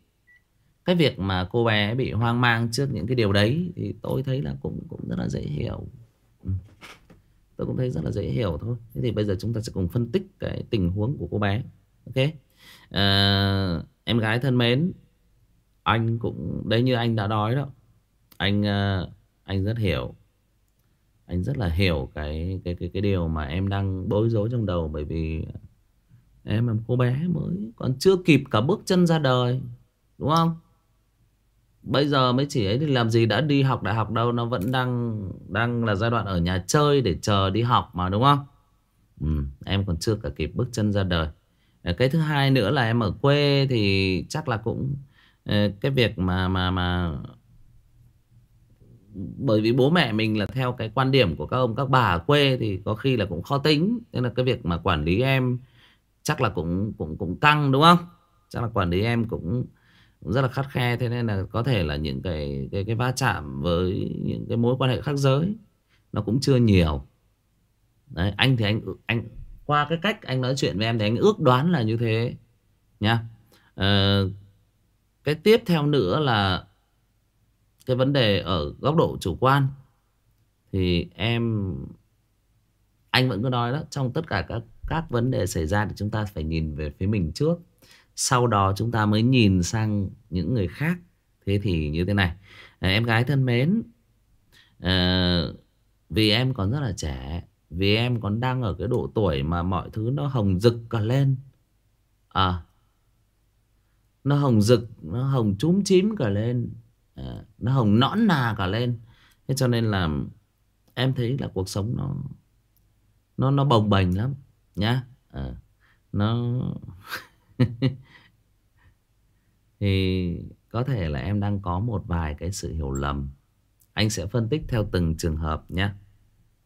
cái việc mà cô bé bị hoang mang trước những cái điều đấy thì tôi thấy là cũng cũng rất là dễ hiểu. Ừ. tôi cũng thấy rất là dễ hiểu thôi. Thế thì bây giờ chúng ta sẽ cùng phân tích cái tình huống của cô bé. Ok? À, em gái thân mến anh cũng đấy như anh đã nói đó anh ờ, anh rất hiểu. Anh rất là hiểu cái cái cái cái điều mà em đang bối rối trong đầu bởi vì em là một cô bé mới còn chưa kịp cả bước chân ra đời đúng không? Bây giờ mới chỉ ấy thì làm gì đã đi học đại học đâu Nó vẫn đang đang là giai đoạn ở nhà chơi để chờ đi học mà đúng không? Ừ, Em còn chưa cả kịp bước chân ra đời. Ờ, cái thứ hai nữa là em ở quê thì chắc là cũng ờ, Cái việc mà mà mà bởi vì bố mẹ mình là theo cái quan điểm của các ông các bà ở quê thì có khi là cũng khó tính. Nên là cái việc mà quản lý em chắc là cũng cũng cũng căng đúng không? Chắc là quản lý em cũng rất là khắt khe. Thế nên là có thể là những cái cái cái va chạm với những cái mối quan hệ khác giới nó cũng chưa nhiều. Đấy anh thì anh anh qua cái cách anh nói chuyện với em thì anh ước đoán là như thế nha ờ, cái tiếp theo nữa là cái vấn đề ở góc độ chủ quan. Thì em anh vẫn cứ nói đó trong tất cả các các vấn đề xảy ra thì chúng ta phải nhìn về phía mình trước sau đó chúng ta mới nhìn sang những người khác. Thế thì như thế này. À, em gái thân mến à, vì em còn rất là trẻ vì em còn đang ở cái độ tuổi mà mọi thứ nó hồng rực cả lên. À nó hồng rực nó hồng chúm chím cả lên. À, nó hồng nõn nà cả lên. Thế cho nên là em thấy là cuộc sống nó nó nó bồng bềnh lắm nhá. À, nó thì có thể là em đang có một vài cái sự hiểu lầm. Anh sẽ phân tích theo từng trường hợp nhé.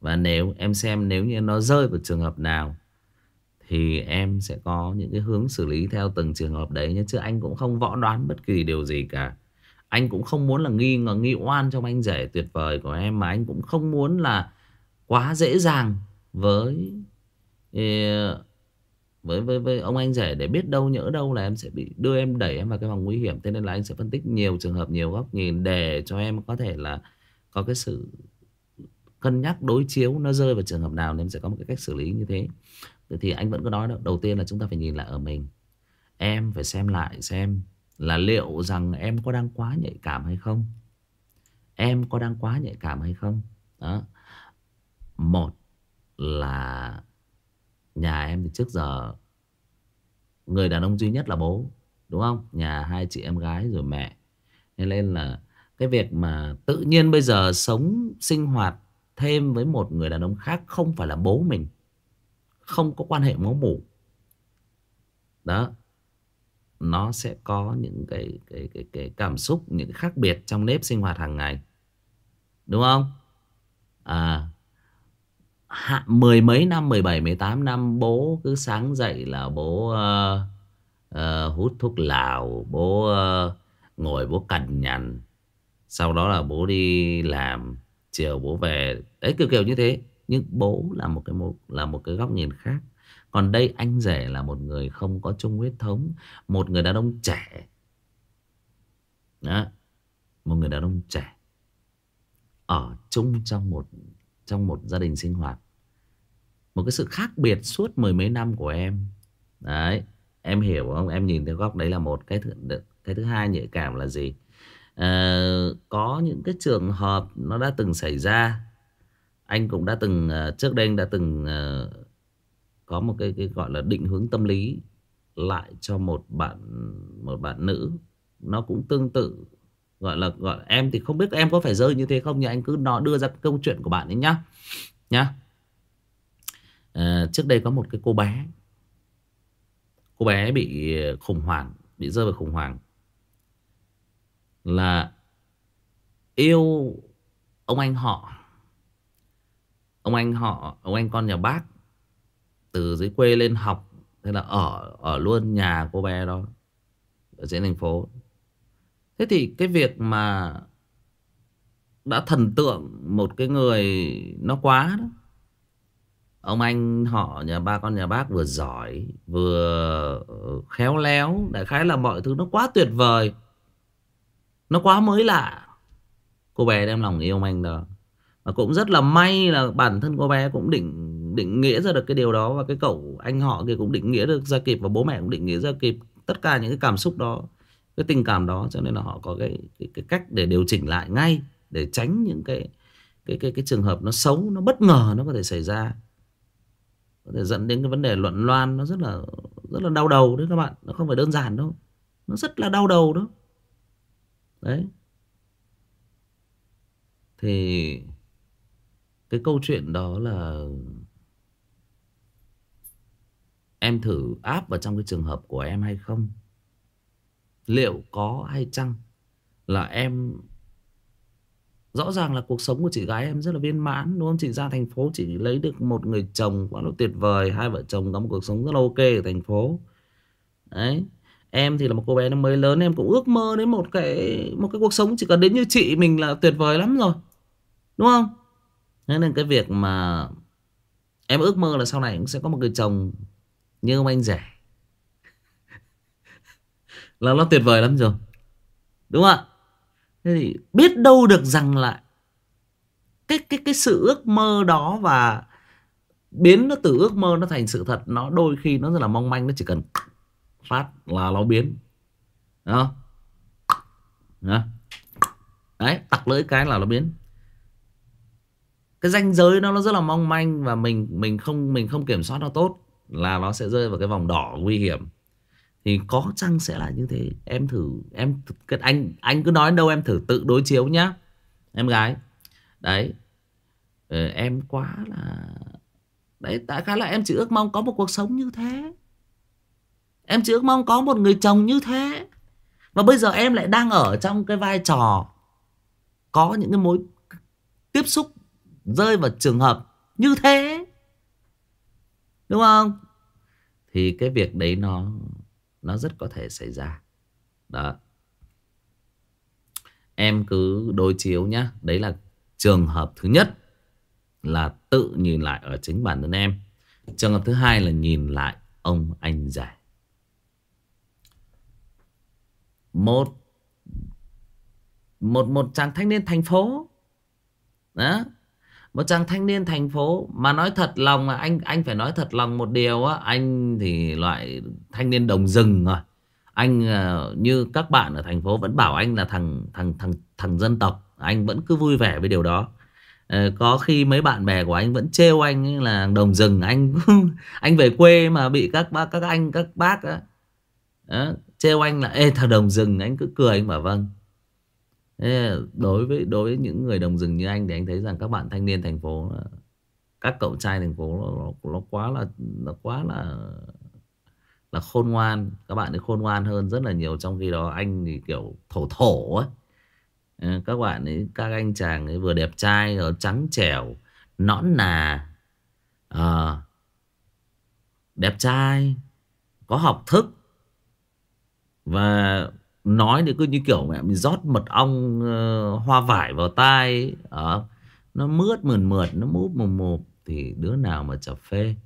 Và nếu em xem nếu như nó rơi vào trường hợp nào, thì em sẽ có những cái hướng xử lý theo từng trường hợp đấy nhé. Chứ anh cũng không võ đoán bất kỳ điều gì cả. Anh cũng không muốn là nghi ngờ, nghi oan trong anh rể tuyệt vời của em, mà anh cũng không muốn là quá dễ dàng với ờ, với với với ông anh rể để biết đâu, nhỡ đâu là em sẽ bị đưa em đẩy em vào cái vòng nguy hiểm. Thế nên là anh sẽ phân tích nhiều trường hợp, nhiều góc nhìn để cho em có thể là có cái sự cân nhắc, đối chiếu nó rơi vào trường hợp nào nên sẽ có một cái cách xử lý như thế. Thì anh vẫn có nói đó, đầu tiên là chúng ta phải nhìn lại ở mình. Em phải xem lại xem là liệu rằng em có đang quá nhạy cảm hay không? Em có đang quá nhạy cảm hay không? Đó. Một là Nhà em thì trước giờ Người đàn ông duy nhất là bố Đúng không? Nhà hai chị em gái rồi mẹ Nên là Cái việc mà tự nhiên bây giờ sống sinh hoạt thêm với một người đàn ông khác Không phải là bố mình Không có quan hệ máu mủ Đó Nó sẽ có những cái, cái, cái, cái cảm xúc Những cái khác biệt trong nếp sinh hoạt hàng ngày Đúng không? À hạ, mười mấy năm, 17, 18 năm bố cứ sáng dậy là bố uh, uh, hút thuốc lào, bố uh, ngồi bố cằn nhằn. Sau đó là bố đi làm, chiều bố về. Đấy kiểu kiểu như thế. Nhưng bố là một cái một là một cái góc nhìn khác. Còn đây anh rể là một người không có chung huyết thống, một người đàn ông trẻ. Đó. Một người đàn ông trẻ ở chung trong một trong một gia đình sinh hoạt một cái sự khác biệt suốt mười mấy năm của em. Đấy em hiểu không? Em nhìn theo góc đấy là một cái thứ cái thứ hai nhạy cảm là gì? À, có những cái trường hợp nó đã từng xảy ra. Anh cũng đã từng ờ, trước đây anh đã từng uh, có một cái cái gọi là định hướng tâm lý lại cho một bạn một bạn nữ. Nó cũng tương tự gọi là gọi em thì không biết em có phải rơi như thế không nhưng anh cứ nó đưa ra câu chuyện của bạn ấy nhá nhá à, trước đây có một cái cô bé. Cô bé bị khủng hoảng bị rơi vào khủng hoảng. Là yêu ông anh họ. Ông anh họ ông anh con nhà bác từ dưới quê lên học thế là ở ở luôn nhà cô bé đó ở trên thành phố. Thế thì cái việc mà đã thần tượng một cái người nó quá đó Ông anh họ nhà ba con nhà bác vừa giỏi Vừa ờ, khéo léo Đại khái là mọi thứ nó quá tuyệt vời. Nó quá mới lạ. Cô bé đem lòng yêu anh đó. Và cũng rất là may là bản thân cô bé cũng định định nghĩa ra được cái điều đó Và cái cậu anh họ kia cũng định nghĩa được ra kịp Và bố mẹ cũng định nghĩa ra kịp Tất cả những cái cảm xúc đó Cái tình cảm đó. Cho nên là họ có cái, cái, cái cách để điều chỉnh lại ngay Để tránh những cái cái, cái, cái trường hợp nó xấu Nó bất ngờ nó có thể xảy ra có thể dẫn đến cái vấn đề luận loan nó rất là rất là đau đầu đấy các bạn. Nó không phải đơn giản đâu. Nó rất là đau đầu đó. Đấy. Thì cái câu chuyện đó là em thử áp vào trong cái trường hợp của em hay không? Liệu có hay chăng là em Rõ ràng là cuộc sống của chị gái em rất là viên mãn, đúng không? Chị ra thành phố chỉ lấy được một người chồng quá là tuyệt vời. Hai vợ chồng có một cuộc sống rất là ok ở thành phố. Đấy. Em thì là một cô bé nó mới lớn, em cũng ước mơ đến một cái một cái cuộc sống chỉ cần đến như chị mình là tuyệt vời lắm rồi. Đúng không? Thế nên cái việc mà em ước mơ là sau này cũng sẽ có một người chồng như ông anh rể. là nó tuyệt vời lắm rồi. Đúng không ạ? Thế thì biết đâu được rằng là cái cái cái sự ước mơ đó và biến nó từ ước mơ nó thành sự thật, nó đôi khi nó rất là mong manh, nó chỉ cần phát là nó biến. Đó đấy, tặc lưỡi cái là nó biến. Cái ranh giới nó nó rất là mong manh và mình mình không mình không kiểm soát nó tốt là nó sẽ rơi vào cái vòng đỏ nguy hiểm thì có chăng sẽ là như thế? Em thử em anh anh cứ nói đâu em thử tự đối chiếu nhá em gái. Đấy. Ừ, em quá là đấy tại khá là em chỉ ước mong có một cuộc sống như thế. Em chỉ ước mong có một người chồng như thế. Và bây giờ em lại đang ở trong cái vai trò có những cái mối tiếp xúc rơi vào trường hợp như thế. Đúng không? Thì cái việc đấy nó nó rất có thể xảy ra. Đó. Em cứ đối chiếu nhá. Đấy là trường hợp thứ nhất là tự nhìn lại ở chính bản thân em. Trường hợp thứ hai là nhìn lại ông anh rể. Một một một chàng thanh niên thành phố. Đó một chàng thanh niên thành phố mà nói thật lòng là anh anh phải nói thật lòng một điều á, anh thì loại thanh niên đồng rừng rồi anh à, như các bạn ở thành phố vẫn bảo anh là thằng thằng thằng thằng dân tộc, anh vẫn cứ vui vẻ với điều đó. Ờ, có khi mấy bạn bè của anh vẫn trêu anh là đồng rừng, anh anh về quê mà bị các bác, các anh, các bác á, trêu anh là, ê, thằng đồng rừng, anh cứ cười. Anh bảo vâng. Thế đối với đối với những người đồng rừng như anh thì anh thấy rằng các bạn thanh niên thành phố các cậu trai thành phố nó, nó quá là nó quá là là khôn ngoan. Các bạn ấy khôn ngoan hơn rất là nhiều trong khi đó anh thì kiểu thổ thổ ấy. Ờ, các bạn ấy các anh chàng ấy vừa đẹp trai rồi trắng trẻo nõn nà à, đẹp trai có học thức. Và nói thì cứ như kiểu mẹ mình rót mật ong uh, hoa vải vào tai à, nó mướt mượt mượt nó múp mồm mồm thì đứa nào mà chả phê.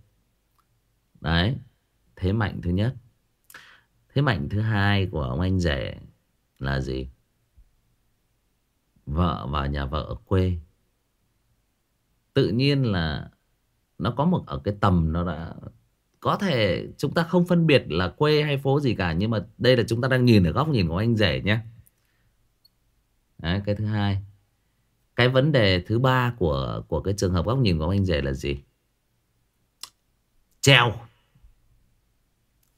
Đấy thế mạnh thứ nhất. Thế mạnh thứ hai của ông anh rể là gì? Vợ và nhà vợ ở quê. Tự nhiên là nó có một ở cái tầm nó đã có thể chúng ta không phân biệt là quê hay phố gì cả nhưng mà đây là chúng ta đang nhìn ở góc nhìn của anh rể nhé Đấy, cái thứ hai. Cái vấn đề thứ ba của của cái trường hợp góc nhìn của anh rể là gì? Treo.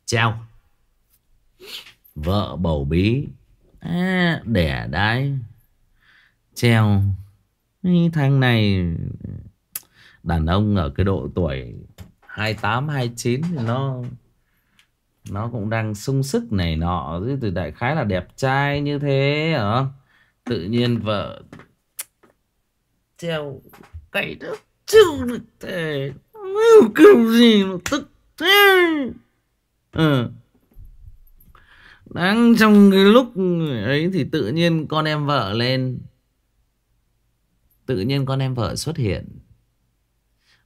Treo. Vợ bầu bí. À, đẻ đái. Treo. Thằng này đàn ông ở cái độ tuổi 28 29 thì nó nó cũng đang sung sức này nọ. Chứ từ đại khái là đẹp trai như thế, hả? Tự nhiên vợ treo cậy đó chịu được thế. Kiểu gì mà tức thế? Ừ. đang trong cái lúc ấy thì tự nhiên con em vợ lên. Tự nhiên con em vợ xuất hiện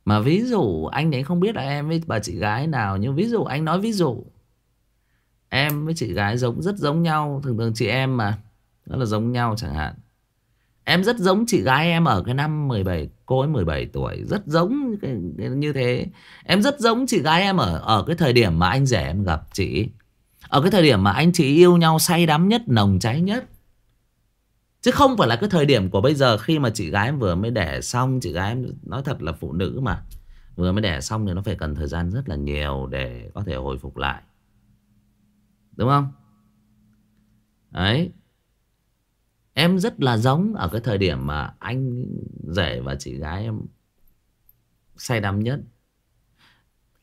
mà ví dụ anh ấy không biết là em với bà chị gái nào, Nhưng ví dụ anh nói ví dụ. Em với chị gái giống, rất giống nhau. Thường thường chị em mà Đó là giống nhau chẳng hạn. Em rất giống chị gái em ở cái năm 17 Cô ấy 17 tuổi, Rất giống như thế. Em rất giống chị gái em ở ở cái thời điểm mà anh rể em gặp chị. Ở cái thời điểm mà anh chị yêu nhau say đắm nhất, Nồng cháy nhất. Chứ không phải là cái thời điểm của bây giờ khi mà chị gái em vừa mới đẻ xong, Chị gái em nói thật là phụ nữ mà. Vừa mới đẻ xong thì nó phải cần thời gian rất là nhiều để có thể hồi phục lại. Đúng không? Đấy. Em rất là giống ở cái thời điểm mà anh rể và chị gái em say đắm nhất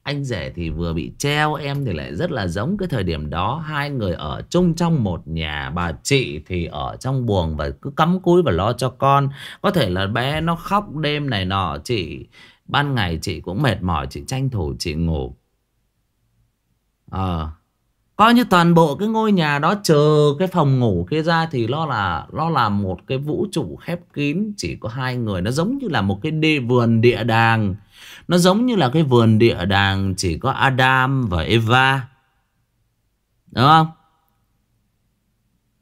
anh rể thì vừa bị treo, Em thì lại rất là giống cái thời điểm đó. Hai người ở chung trong một nhà, Bà chị thì ở trong buồng Và cứ cắm cúi và lo cho con. Có thể là bé nó khóc đêm này nọ, Chị, ban ngày chị cũng mệt mỏi, Chị tranh thủ chị ngủ. Ờ Coi như toàn bộ cái ngôi nhà đó chờ cái phòng ngủ kia ra thì nó là nó là một cái vũ trụ khép kín. Chỉ có hai người, nó giống như là một cái đi vườn địa đàng nó giống như là cái vườn địa đàng chỉ có Adam và Eva. Đúng không?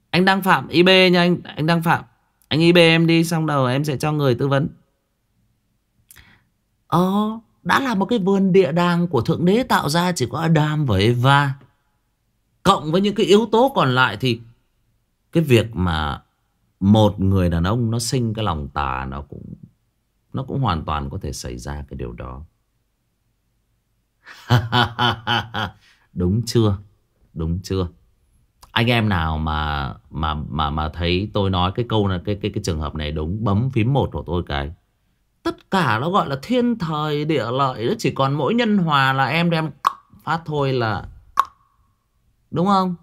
Anh đang Phạm IB nha anh anh đang Phạm. Anh IB em đi xong đầu em sẽ cho người tư vấn. Ờ, đã là một cái vườn địa đàng của Thượng Đế tạo ra chỉ có Adam và Eva. Cộng với những cái yếu tố còn lại thì cái việc mà một người đàn ông nó sinh cái lòng tà nó cũng nó cũng hoàn toàn có thể xảy ra cái điều đó. Đúng chưa? Đúng chưa? Anh em nào mà mà mà mà thấy tôi nói cái câu này cái cái cái trường hợp này đúng bấm phím một của tôi cái. Tất cả nó gọi là thiên thời địa lợi đó chỉ còn mỗi nhân hòa là em đem phát thôi là đúng không?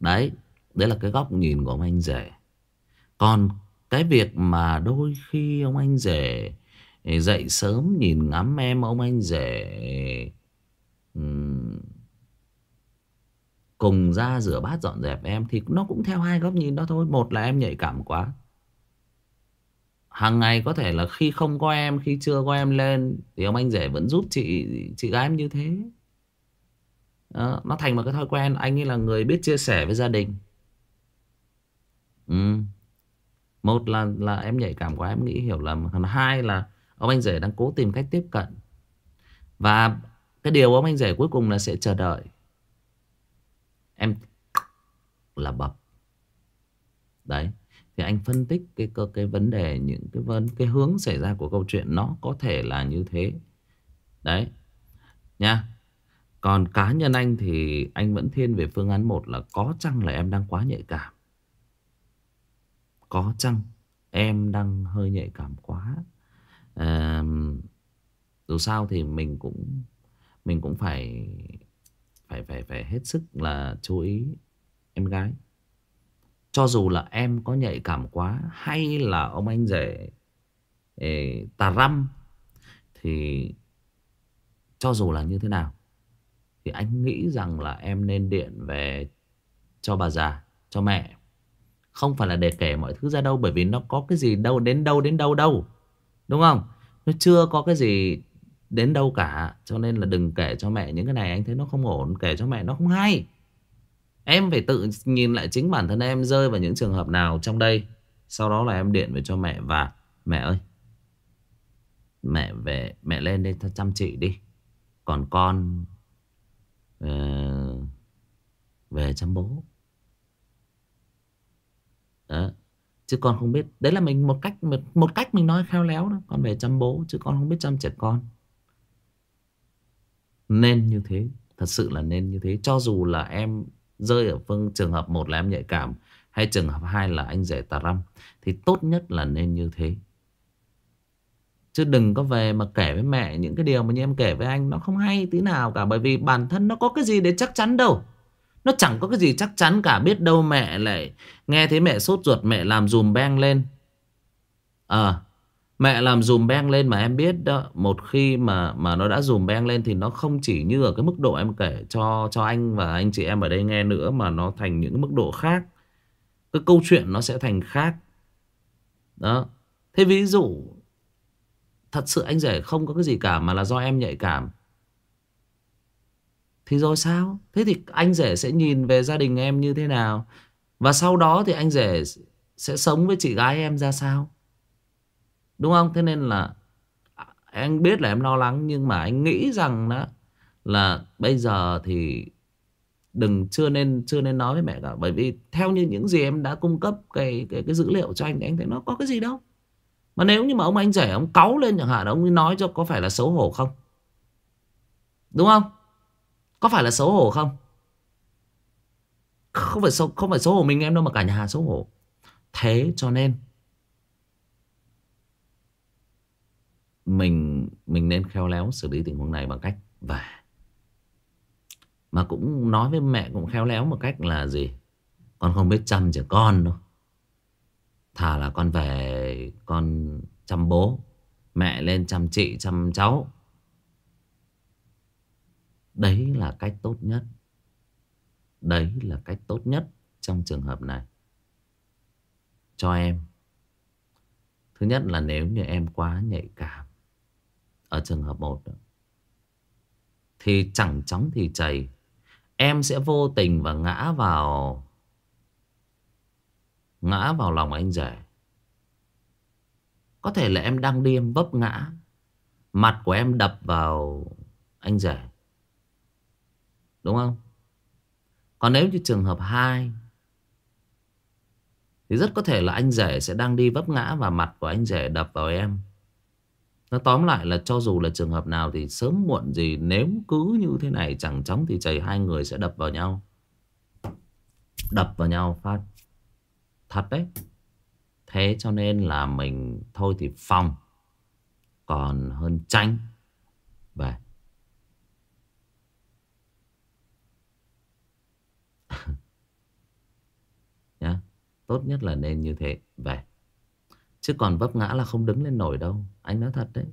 Đấy, đấy là cái góc nhìn của ông anh rể. Còn cái việc mà đôi khi ông anh rể ừ, dậy sớm nhìn ngắm em ông anh rể ừ, cùng ra rửa bát dọn dẹp em thì nó cũng theo hai góc nhìn đó thôi. Một là em nhạy cảm quá. Hàng ngày có thể là khi không có em, khi chưa có em lên thì ông anh rể vẫn giúp chị chị gái em như thế. Đó, nó thành một cái thói quen anh ấy là người biết chia sẻ với gia đình. Ừ. Một là là em nhạy cảm quá em nghĩ hiểu lầm. Hai là ông anh rể đang cố tìm cách tiếp cận. Và cái điều ông anh rể cuối cùng là sẽ chờ đợi. Em là bập. Đấy Thì anh phân tích cái cái, cái vấn đề Những cái vấn cái hướng xảy ra của câu chuyện Nó có thể là như thế. Đấy Nha. Còn cá nhân anh thì Anh vẫn thiên về phương án một là Có chăng là em đang quá nhạy cảm? Có chăng? Em đang hơi nhạy cảm quá. À, dù sao thì mình cũng mình cũng phải phải phải phải hết sức là chú ý em gái. Cho dù là em có nhạy cảm quá hay là ông anh rể Tà Răm Thì cho dù là như thế nào Thì anh nghĩ rằng là em nên điện về cho bà già, cho mẹ. Không phải là để kể mọi thứ ra đâu Bởi vì nó có cái gì đâu đến đâu đến đâu đâu. Đúng không? Nó chưa có cái gì đến đâu cả Cho nên là đừng kể cho mẹ những cái này Anh thấy nó không ổn Kể cho mẹ nó không hay. Em phải tự nhìn lại chính bản thân em rơi vào những trường hợp nào trong đây. Sau đó là em điện về cho mẹ và Mẹ ơi Mẹ về Mẹ lên đây chăm chị đi. Còn con uh, Về chăm bố. Đó. Chứ con không biết. Đấy là mình một cách một một cách mình nói khéo léo đó. Con về chăm bố, Chứ con không biết chăm trẻ con. Nên như thế. Thật sự là nên như thế. Cho dù là em rơi ở phương trường hợp một là em nhạy cảm, Hay trường hợp hai là anh rể tà răm, Thì tốt nhất là nên như thế. Chứ đừng có về mà kể với mẹ những cái điều mà như em kể với anh, Nó không hay tí nào cả. Bởi vì bản thân nó có cái gì để chắc chắn đâu. Nó chẳng có cái gì chắc chắn cả Biết đâu mẹ lại Nghe thấy mẹ sốt ruột mẹ làm dùm beng lên. Ờ à, Mẹ làm dùm beng lên mà em biết đó Một khi mà mà nó đã dùm beng lên Thì nó không chỉ như ở cái mức độ em kể cho cho anh và anh chị em ở đây nghe nữa Mà nó thành những mức độ khác. Cái câu chuyện nó sẽ thành khác. Đó. Thế ví dụ Thật sự anh rể không có cái gì cả Mà là do em nhạy cảm. Thì rồi sao Thế thì anh rể sẽ nhìn về gia đình em như thế nào Và sau đó thì anh rể Sẽ sống với chị gái em ra sao Đúng không? Thế nên là anh biết là em lo lắng, nhưng mà anh nghĩ rằng đó, là bây giờ thì đừng, chưa nên chưa nên nói với mẹ cả bởi vì theo như những gì em đã cung cấp cái cái cái dữ liệu cho anh thì anh thấy nó có cái gì đâu. Mà nếu như mà ông anh rể ông cáu lên chẳng hạn, ông ấy nói cho có phải là xấu hổ không? Đúng không? Có phải là xấu hổ không? Không phải xấu, không phải xấu hổ mình em đâu mà cả nhà xấu hổ. Thế cho nên mình mình nên khéo léo xử lý tình huống này bằng cách về mà cũng nói với mẹ cũng khéo léo một cách là gì con không biết chăm trẻ con đâu thà là con về con chăm bố mẹ lên chăm chị chăm cháu đấy là cách tốt nhất. Đấy là cách tốt nhất trong trường hợp này. Cho em. Thứ nhất là nếu như em quá nhạy cảm ở trường hợp một Thì chẳng chóng thì chảy Em sẽ vô tình và ngã vào Ngã vào lòng anh rể. Có thể là em đang đi, em vấp ngã, Mặt của em đập vào anh rể. Đúng không? Còn nếu như trường hợp 2 Thì rất có thể là anh rể sẽ đang đi vấp ngã Và mặt của anh rể đập vào em nó tóm lại là cho dù là trường hợp nào thì sớm muộn gì, nếu cứ như thế này chẳng chóng thì chảy hai người sẽ đập vào nhau. Đập vào nhau phát. Thật đấy. Thế cho nên là mình thôi thì phòng. Còn hơn tranh. Về. Nhá. Tốt nhất là nên như thế. Về. Chứ còn vấp ngã là không đứng lên nổi đâu Anh nói thật đấy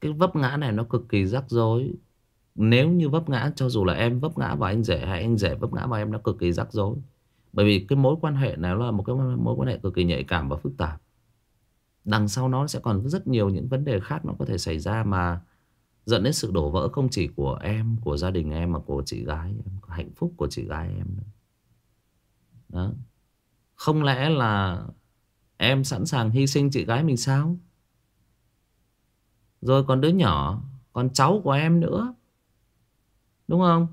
Cái vấp ngã này nó cực kỳ rắc rối Nếu như vấp ngã, Cho dù là em vấp ngã vào anh rể Hay anh rể vấp ngã vào em, Nó cực kỳ rắc rối Bởi vì cái mối quan hệ này là một cái mối quan hệ cực kỳ nhạy cảm và phức tạp Đằng sau nó sẽ còn rất nhiều những vấn đề khác Nó có thể xảy ra mà Dẫn đến sự đổ vỡ không chỉ của em, Của gia đình em mà của chị gái em Hạnh phúc của chị gái em Đó. Không lẽ là Em sẵn sàng hy sinh chị gái mình sao? Rồi còn đứa nhỏ, Còn cháu của em nữa. Đúng không?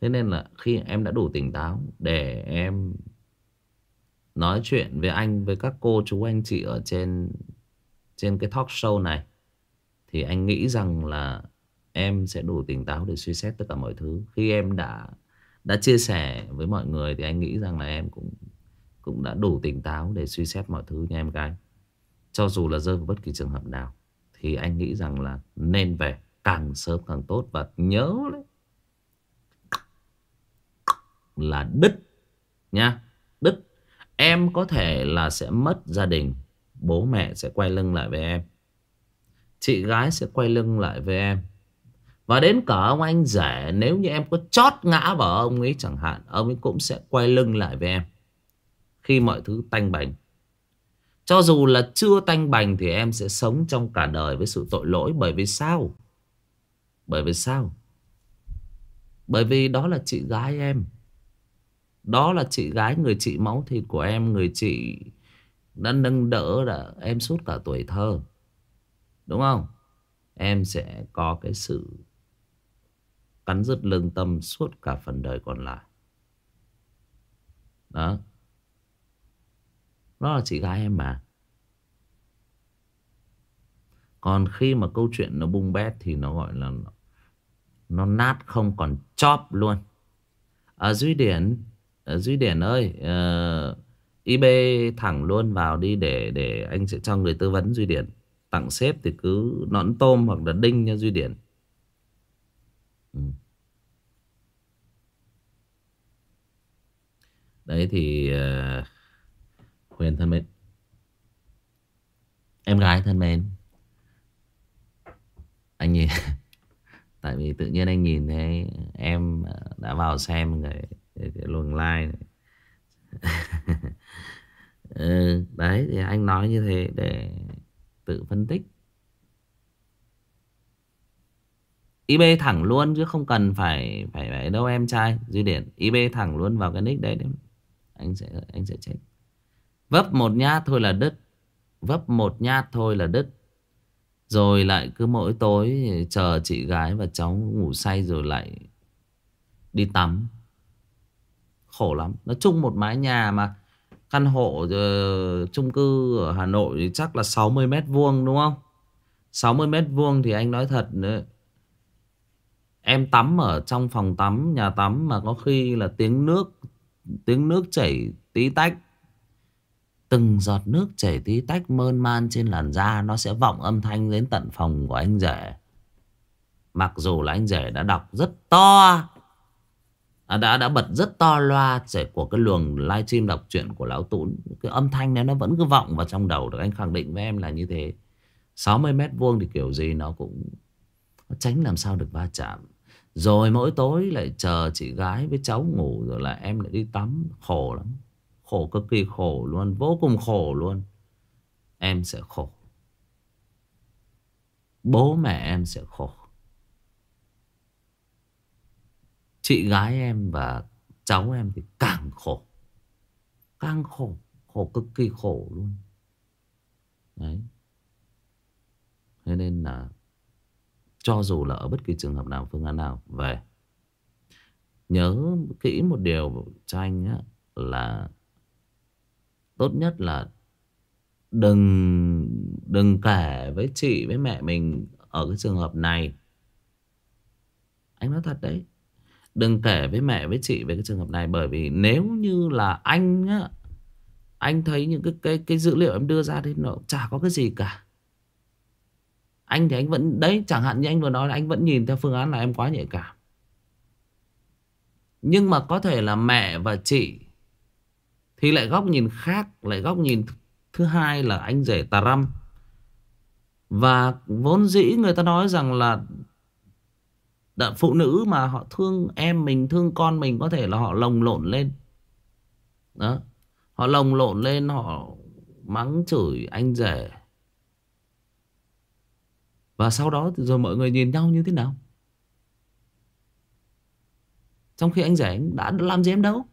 Thế nên là khi em đã đủ tỉnh táo Để em Nói chuyện với anh, Với các cô chú anh chị ở trên Trên cái talk show này thì anh nghĩ rằng là Em sẽ đủ tỉnh táo để suy xét tất cả mọi thứ Khi em đã Đã chia sẻ với mọi người Thì anh nghĩ rằng là em cũng cũng đã đủ tỉnh táo để suy xét mọi thứ nha em gái. Cho dù là rơi vào bất kỳ trường hợp nào thì anh nghĩ rằng là nên về càng sớm càng tốt và nhớ đấy là đứt nha, đứt. Em có thể là sẽ mất gia đình Bố mẹ sẽ quay lưng lại với em Chị gái sẽ quay lưng lại với em. Và đến cả ông anh rể, Nếu như em có chót ngã vào ông ấy chẳng hạn, Ông ấy cũng sẽ quay lưng lại với em. Khi mọi thứ tanh bành. Cho dù là chưa tanh bành Thì em sẽ sống trong cả đời với sự tội lỗi. Bởi vì sao? Bởi vì sao? Bởi vì đó là chị gái em. Đó là chị gái Người chị máu thịt của em, Người chị đã nâng đỡ là em suốt cả tuổi thơ. Đúng không? Em sẽ có cái sự cắn rứt lương tâm suốt cả phần đời còn lại. Đó. Đó là chị gái em mà. Còn khi mà câu chuyện nó bung bét thì nó gọi là nó nát không còn chóp luôn. Ở Duy Điển, ở Duy Điển ơi, ờ, uh, IB thẳng luôn vào đi để để anh sẽ cho người tư vấn Duy Điển. Tặng xếp thì cứ nõn tôm hoặc là đinh nha Duy Điển. Ừ. Đấy thì uh, Huyền thân mến Em gái thân mến Anh nhìn Tại vì tự nhiên anh nhìn thấy Em ờ, đã vào xem cái, cái, cái luồng like này ừ, Đấy thì anh nói như thế để tự phân tích. IB thẳng luôn chứ không cần phải phải phải đâu em trai. Duy Điển IB thẳng luôn vào cái nick đấy đấy anh sẽ anh sẽ check vấp một nhát thôi là đứt. Vấp một nhát thôi là đứt. Rồi lại cứ mỗi tối chờ chị gái và cháu ngủ say rồi lại đi tắm. Khổ lắm. Nó chung một mái nhà mà căn hộ uh, chung cư ở Hà Nội thì chắc là 60 mét vuông đúng không 60 mét vuông thì anh nói thật nữa Em tắm ở trong phòng tắm, nhà tắm mà có khi là tiếng nước, tiếng nước chảy tí tách. Từng giọt nước chảy tí tách mơn man trên làn da nó sẽ vọng âm thanh đến tận phòng của anh rể. Mặc dù là anh rể đã đọc rất to, à, đã đã bật rất to loa của cái luồng livestream đọc truyện của Lão Tún. Cái âm thanh này nó vẫn cứ vọng vào trong đầu. Được anh khẳng định với em là như thế. 60 mét vuông thì kiểu gì nó cũng tránh làm sao được va chạm. Rồi mỗi tối lại chờ chị gái với cháu ngủ Rồi là em lại đi tắm. Khổ lắm. Khổ cực kỳ khổ luôn. Vô cùng khổ luôn. Em sẽ khổ. Bố mẹ em sẽ khổ. Chị gái em và cháu em thì càng khổ. Càng khổ Khổ cực kỳ khổ luôn. Đấy. Thế nên là cho dù là ở bất kỳ trường hợp nào phương án nào về. Nhớ kỹ một điều cho anh á, là Tốt nhất là Đừng Đừng kể với chị với mẹ mình Ở cái trường hợp này. Anh nói thật đấy. Đừng kể với mẹ với chị về cái trường hợp này. Bởi vì nếu như là anh á Anh thấy những cái, cái, cái dữ liệu em đưa ra thì nó chả có cái gì cả. Anh thì anh vẫn Đấy chẳng hạn như anh vừa nói là anh vẫn nhìn theo phương án là em quá nhạy cảm. Nhưng mà có thể là mẹ và chị Thì lại góc nhìn khác Lại góc nhìn thứ hai là anh rể tà răm Và vốn dĩ người ta nói rằng là Phụ nữ mà họ thương em mình Thương con mình có thể là họ lồng lộn lên. Đó. Họ lồng lộn lên Họ mắng chửi anh rể. Và sau đó rồi mọi người nhìn nhau như thế nào? Trong khi anh rể anh đã làm gì em đâu?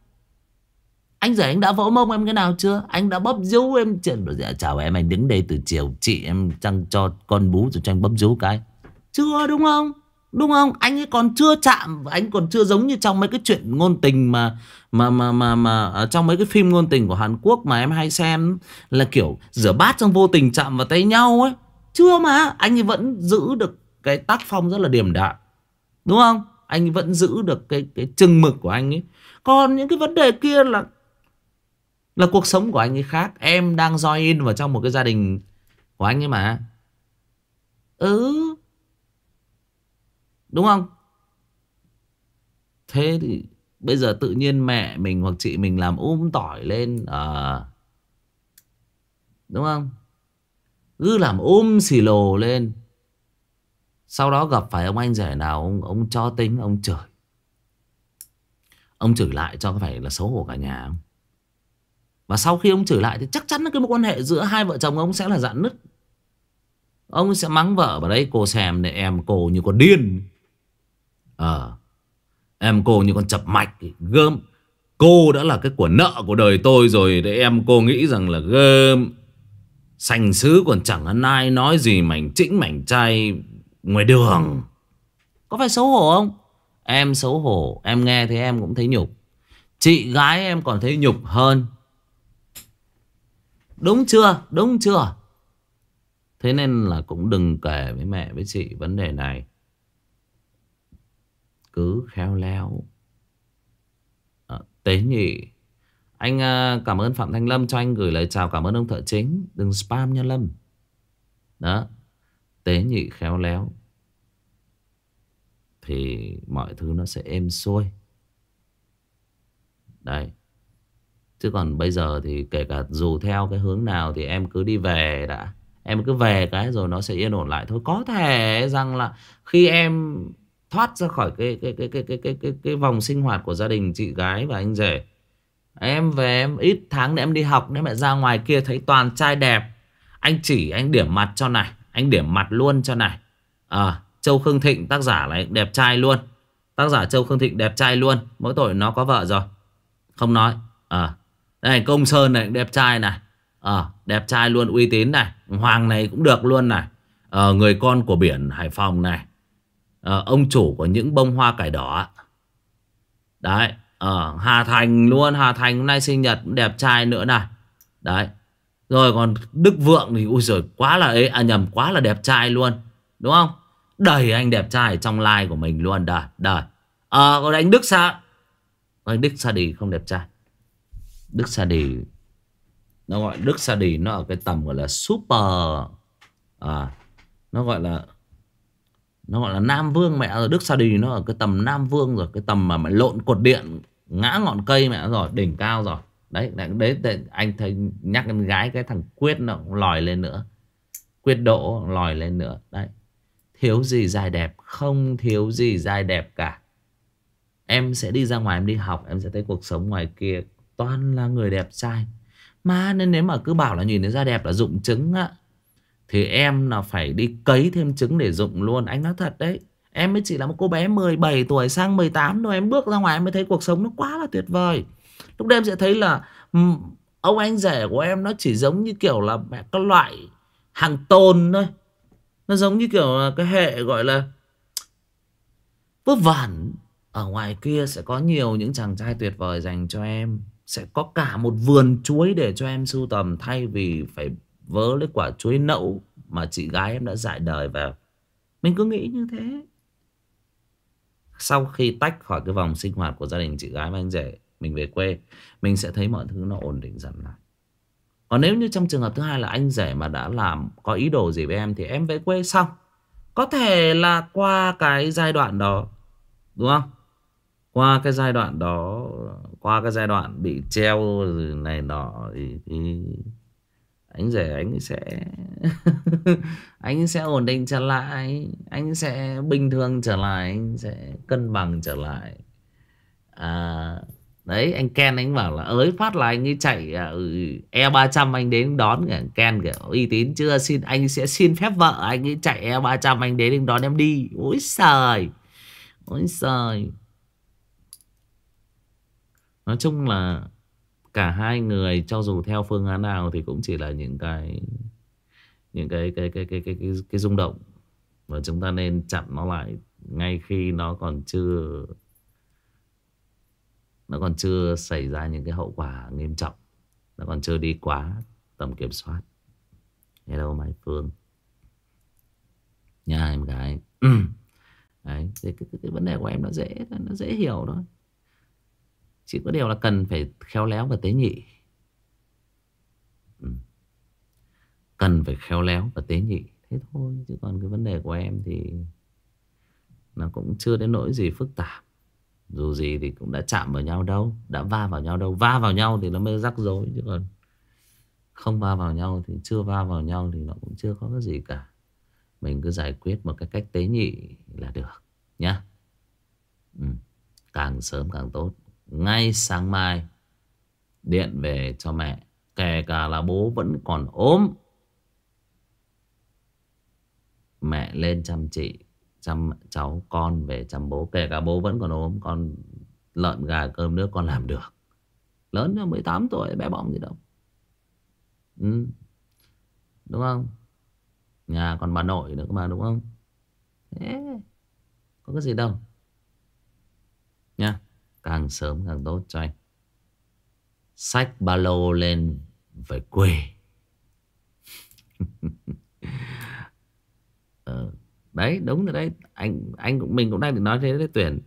Anh rể anh đã vỗ mông em cái nào chưa? Anh đã bóp rú em. Chuyện dạ, Chào em anh đứng đây từ chiều Chị em chăng cho con bú rồi cho anh bóp rú cái. Chưa đúng không? Đúng không? Anh ấy còn chưa chạm, Anh còn chưa giống như trong mấy cái chuyện ngôn tình mà Mà mà mà mà à, Trong mấy cái phim ngôn tình của Hàn Quốc Mà em hay xem Là kiểu rửa bát trong vô tình chạm vào tay nhau ấy. Chưa mà, Anh ấy vẫn giữ được cái tác phong rất là điềm đạm. Đúng không? Anh ấy vẫn giữ được cái cái chừng mực của anh ấy. Còn những cái vấn đề kia là Là cuộc sống của anh ấy khác. Em đang join vào trong một cái gia đình Của anh ấy mà. Ừ. Đúng không? Thế thì Bây giờ tự nhiên mẹ mình hoặc chị mình làm um tỏi lên à, Đúng không? Cứ làm um xì lồ lên. Sau đó gặp phải ông anh rể nào Ông, ông cho tính ông chửi. Ông chửi lại cho có phải là xấu hổ cả nhà không? Và sau khi ông chửi lại Thì chắc chắn là cái mối quan hệ giữa hai vợ chồng ông sẽ là dạn nứt. Ông sẽ mắng vợ vào đấy Cô xem này em cô như con điên. Ờ Em cô như con chập mạch Gơm Cô đã là cái của nợ của đời tôi rồi Để em cô nghĩ rằng là gơm Sành sứ còn chẳng ăn ai nói gì mảnh chĩnh mảnh trai ngoài đường. Có phải xấu hổ không? Em xấu hổ, em nghe thì em cũng thấy nhục. Chị gái em còn thấy nhục hơn. Đúng chưa? Đúng chưa? Thế nên là cũng đừng kể với mẹ với chị vấn đề này. Cứ khéo léo. À, ờ, tế nhị anh à, cảm ơn Phạm Thanh Lâm cho anh gửi lời chào cảm ơn ông thợ chính. Đừng spam nha Lâm. Đó. Tế nhị khéo léo. Thì mọi thứ nó sẽ êm xuôi. Đấy. Chứ còn bây giờ thì kể cả dù theo cái hướng nào thì em cứ đi về đã. Em cứ về cái rồi nó sẽ yên ổn lại thôi. Có thể rằng là khi em thoát ra khỏi cái cái cái cái cái cái cái, cái vòng sinh hoạt của gia đình chị gái và anh rể. Em về em ít tháng để em đi học Nếu mẹ ra ngoài kia thấy toàn trai đẹp. Anh chỉ anh điểm mặt cho này Anh điểm mặt luôn cho này. À, Châu Khương Thịnh tác giả là đẹp trai luôn. Tác giả Châu Khương Thịnh đẹp trai luôn Mỗi tội nó có vợ rồi. Không nói. À, Đây Công Sơn này đẹp trai này. À, Đẹp trai luôn uy tín này. Hoàng này cũng được luôn này. À, Người con của biển Hải Phòng này à, Ông chủ của những bông hoa cải đỏ Đấy à, Hà Thành luôn Hà Thành hôm nay sinh nhật đẹp trai nữa này. Đấy. Rồi còn Đức Vượng thì ui giời quá là ấy À nhầm quá là đẹp trai luôn Đúng không? Đầy anh đẹp trai trong like của mình luôn Đời đời. Ờ còn anh Đức Sa Anh Đức Sa Đi không đẹp trai. Đức Sa Đi Nó gọi Đức Sa Đi Nó ở cái tầm gọi là super À Nó gọi là nó gọi là Nam Vương mẹ rồi Đức Sa Đi nó ở cái tầm Nam Vương rồi cái tầm mà mẹ lộn cột điện ngã ngọn cây mẹ rồi đỉnh cao rồi. Đấy đấy, đấy anh thấy nhắc con gái cái thằng Quyết nó cũng lòi lên nữa. Quyết Độ lòi lên nữa. Đấy. Thiếu gì dài đẹp? Không thiếu gì dài đẹp cả. Em sẽ đi ra ngoài em đi học em sẽ thấy cuộc sống ngoài kia. Toàn là người đẹp trai. Mà nên nếu mà cứ bảo là nhìn thấy da đẹp là dụng chứng á thì em là phải đi cấy thêm trứng để dụng luôn. Anh nói thật đấy. Em mới chỉ là một cô bé 17 tuổi sang 18 thôi. Em bước ra ngoài em mới thấy cuộc sống nó quá là tuyệt vời. Lúc đêm em sẽ thấy là ừ, Ông anh rể của em nó chỉ giống như kiểu là mẹ Các loại hàng tồn thôi. Nó giống như kiểu là cái hệ gọi là Vớ vẩn. Ở ngoài kia sẽ có nhiều những chàng trai tuyệt vời dành cho em. Sẽ có cả một vườn chuối để cho em sưu tầm Thay vì phải vớ lấy quả chuối nậu mà chị gái em đã dạy đời vào. Mình cứ nghĩ như thế. Sau khi tách khỏi cái vòng sinh hoạt của gia đình chị gái và anh rể, mình về quê, mình sẽ thấy mọi thứ nó ổn định dần lại. Còn nếu như trong trường hợp thứ hai là anh rể mà đã làm có ý đồ gì với em thì em về quê xong. Có thể là qua cái giai đoạn đó, đúng không? Qua cái giai đoạn đó, qua cái giai đoạn bị treo này nọ thì, thì anh rể anh sẽ anh sẽ ổn định trở lại anh sẽ bình thường trở lại anh sẽ cân bằng trở lại. À, đấy anh Ken anh bảo là ới phát là anh ấy chạy à, ừ, e 300 anh đến đón Ken kìa uy tín chưa xin anh sẽ xin phép vợ anh ấy chạy e 300 anh đến đón em đi. Ôi trời ôi trời nói chung là cả hai người cho dù theo phương án nào thì cũng chỉ là những cái những cái cái cái cái cái cái, cái rung động. Và chúng ta nên chặn nó lại ngay khi nó còn chưa nó còn chưa xảy ra những cái hậu quả nghiêm trọng. Nó còn chưa đi quá tầm kiểm soát. Hello Mai Phương. Nha em gái. Đấy cái, cái, cái, cái vấn đề của em nó dễ nó dễ hiểu thôi chỉ có điều là cần phải khéo léo và tế nhị. Ừ. Cần phải khéo léo và tế nhị. Thế thôi, Chứ còn cái vấn đề của em thì Nó cũng chưa đến nỗi gì phức tạp. Dù gì thì cũng đã chạm vào nhau đâu, Đã va vào nhau đâu. Va vào nhau thì nó mới rắc rối, Chứ còn Không va vào nhau thì chưa va vào nhau Thì nó cũng chưa có cái gì cả. Mình cứ giải quyết một cái cách tế nhị là được, Nhá. Ừ. Càng sớm càng tốt. Ngay sáng mai, Điện về cho mẹ, Kể cả là bố vẫn còn ốm. Mẹ lên chăm chị, Chăm cháu con về chăm bố, Kể cả bố vẫn còn ốm, Con lợn gà cơm nước con làm được. Lớn rồi 18 tuổi, bé bỏng gì đâu. Ừ. Đúng không? Nhà còn bà nội nữa mà, đúng không? Thế Có cái gì đâu. Càng sớm càng tốt cho anh. Xách ba lô lên Về quê. Ờ, Đấy đúng rồi đấy. Anh anh cũng mình cũng đang định nói thế đấy tuyển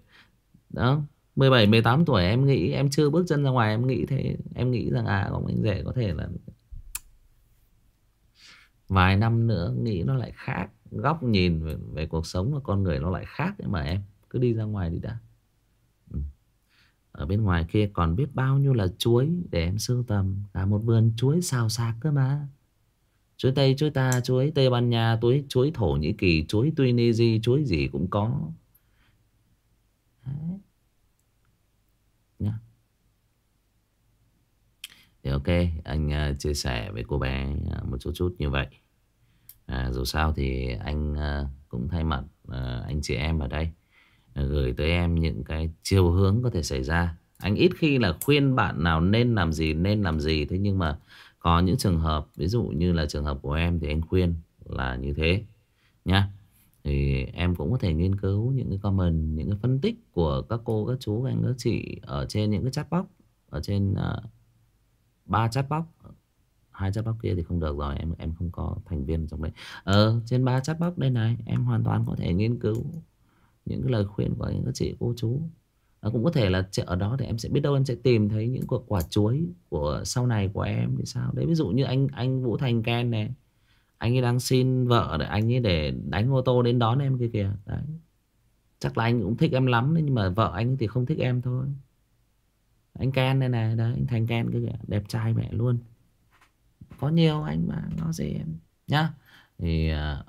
Đó 17, 18 tuổi em nghĩ Em chưa bước chân ra ngoài em nghĩ thế Em nghĩ rằng à ông anh rể có thể là Vài năm nữa nghĩ nó lại khác. Góc nhìn về, về cuộc sống và con người nó lại khác Nhưng mà em. Cứ đi ra ngoài đi đã. Ở bên ngoài kia còn biết bao nhiêu là chuối Để em sưu tầm Cả một vườn chuối xào xạc cơ mà Chuối Tây, chuối ta, chuối Tây Ban Nha chuối, chuối Thổ Nhĩ Kỳ, chuối Tunisia Chuối gì cũng có Đấy. Nhá. Thì ok Anh uh, chia sẻ với cô bé uh, một chút chút như vậy à, Dù sao thì anh uh, cũng thay mặt uh, anh chị em ở đây uh, Gửi tới em những cái chiều hướng có thể xảy ra. Anh ít khi là khuyên bạn nào nên làm gì nên làm gì. Thế nhưng mà có những trường hợp Ví dụ như là trường hợp của em thì anh khuyên là như thế Nhá. Thì em cũng có thể nghiên cứu những cái comment những cái phân tích của các cô các chú các anh các chị ở trên những cái chat box ở trên uh, ba chat box hai chat box kia thì không được rồi em em không có thành viên trong đấy. Ờ trên ba chat box đây này em hoàn toàn có thể nghiên cứu những lời khuyên của những các chị cô chú. À, cũng có thể là ở đó thì em sẽ biết đâu em sẽ tìm thấy những quả, quả chuối của sau này của em thì sao. Đấy ví dụ như anh anh Vũ Thành Ken này anh ấy đang xin vợ để anh ấy để đánh ô tô đến đón em kia kìa. Đấy. Chắc là anh cũng thích em lắm đấy, nhưng mà vợ anh thì không thích em thôi. Anh Ken đây này đấy anh Thành Ken kia kìa đẹp trai mẹ luôn. Có nhiều anh mà nó gì em nhá. Thì uh,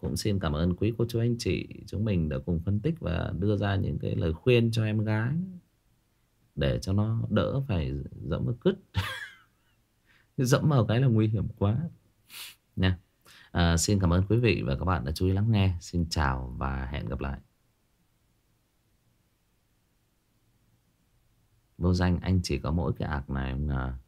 cũng xin cảm ơn quý cô chú anh chị chúng mình đã cùng phân tích và đưa ra những cái lời khuyên cho em gái để cho nó đỡ phải dẫm vào cứt. Dẫm vào cái là nguy hiểm quá. Nha. À, xin cảm ơn quý vị và các bạn đã chú ý lắng nghe. Xin chào và hẹn gặp lại. Vô danh anh chỉ có mỗi cái ạc này là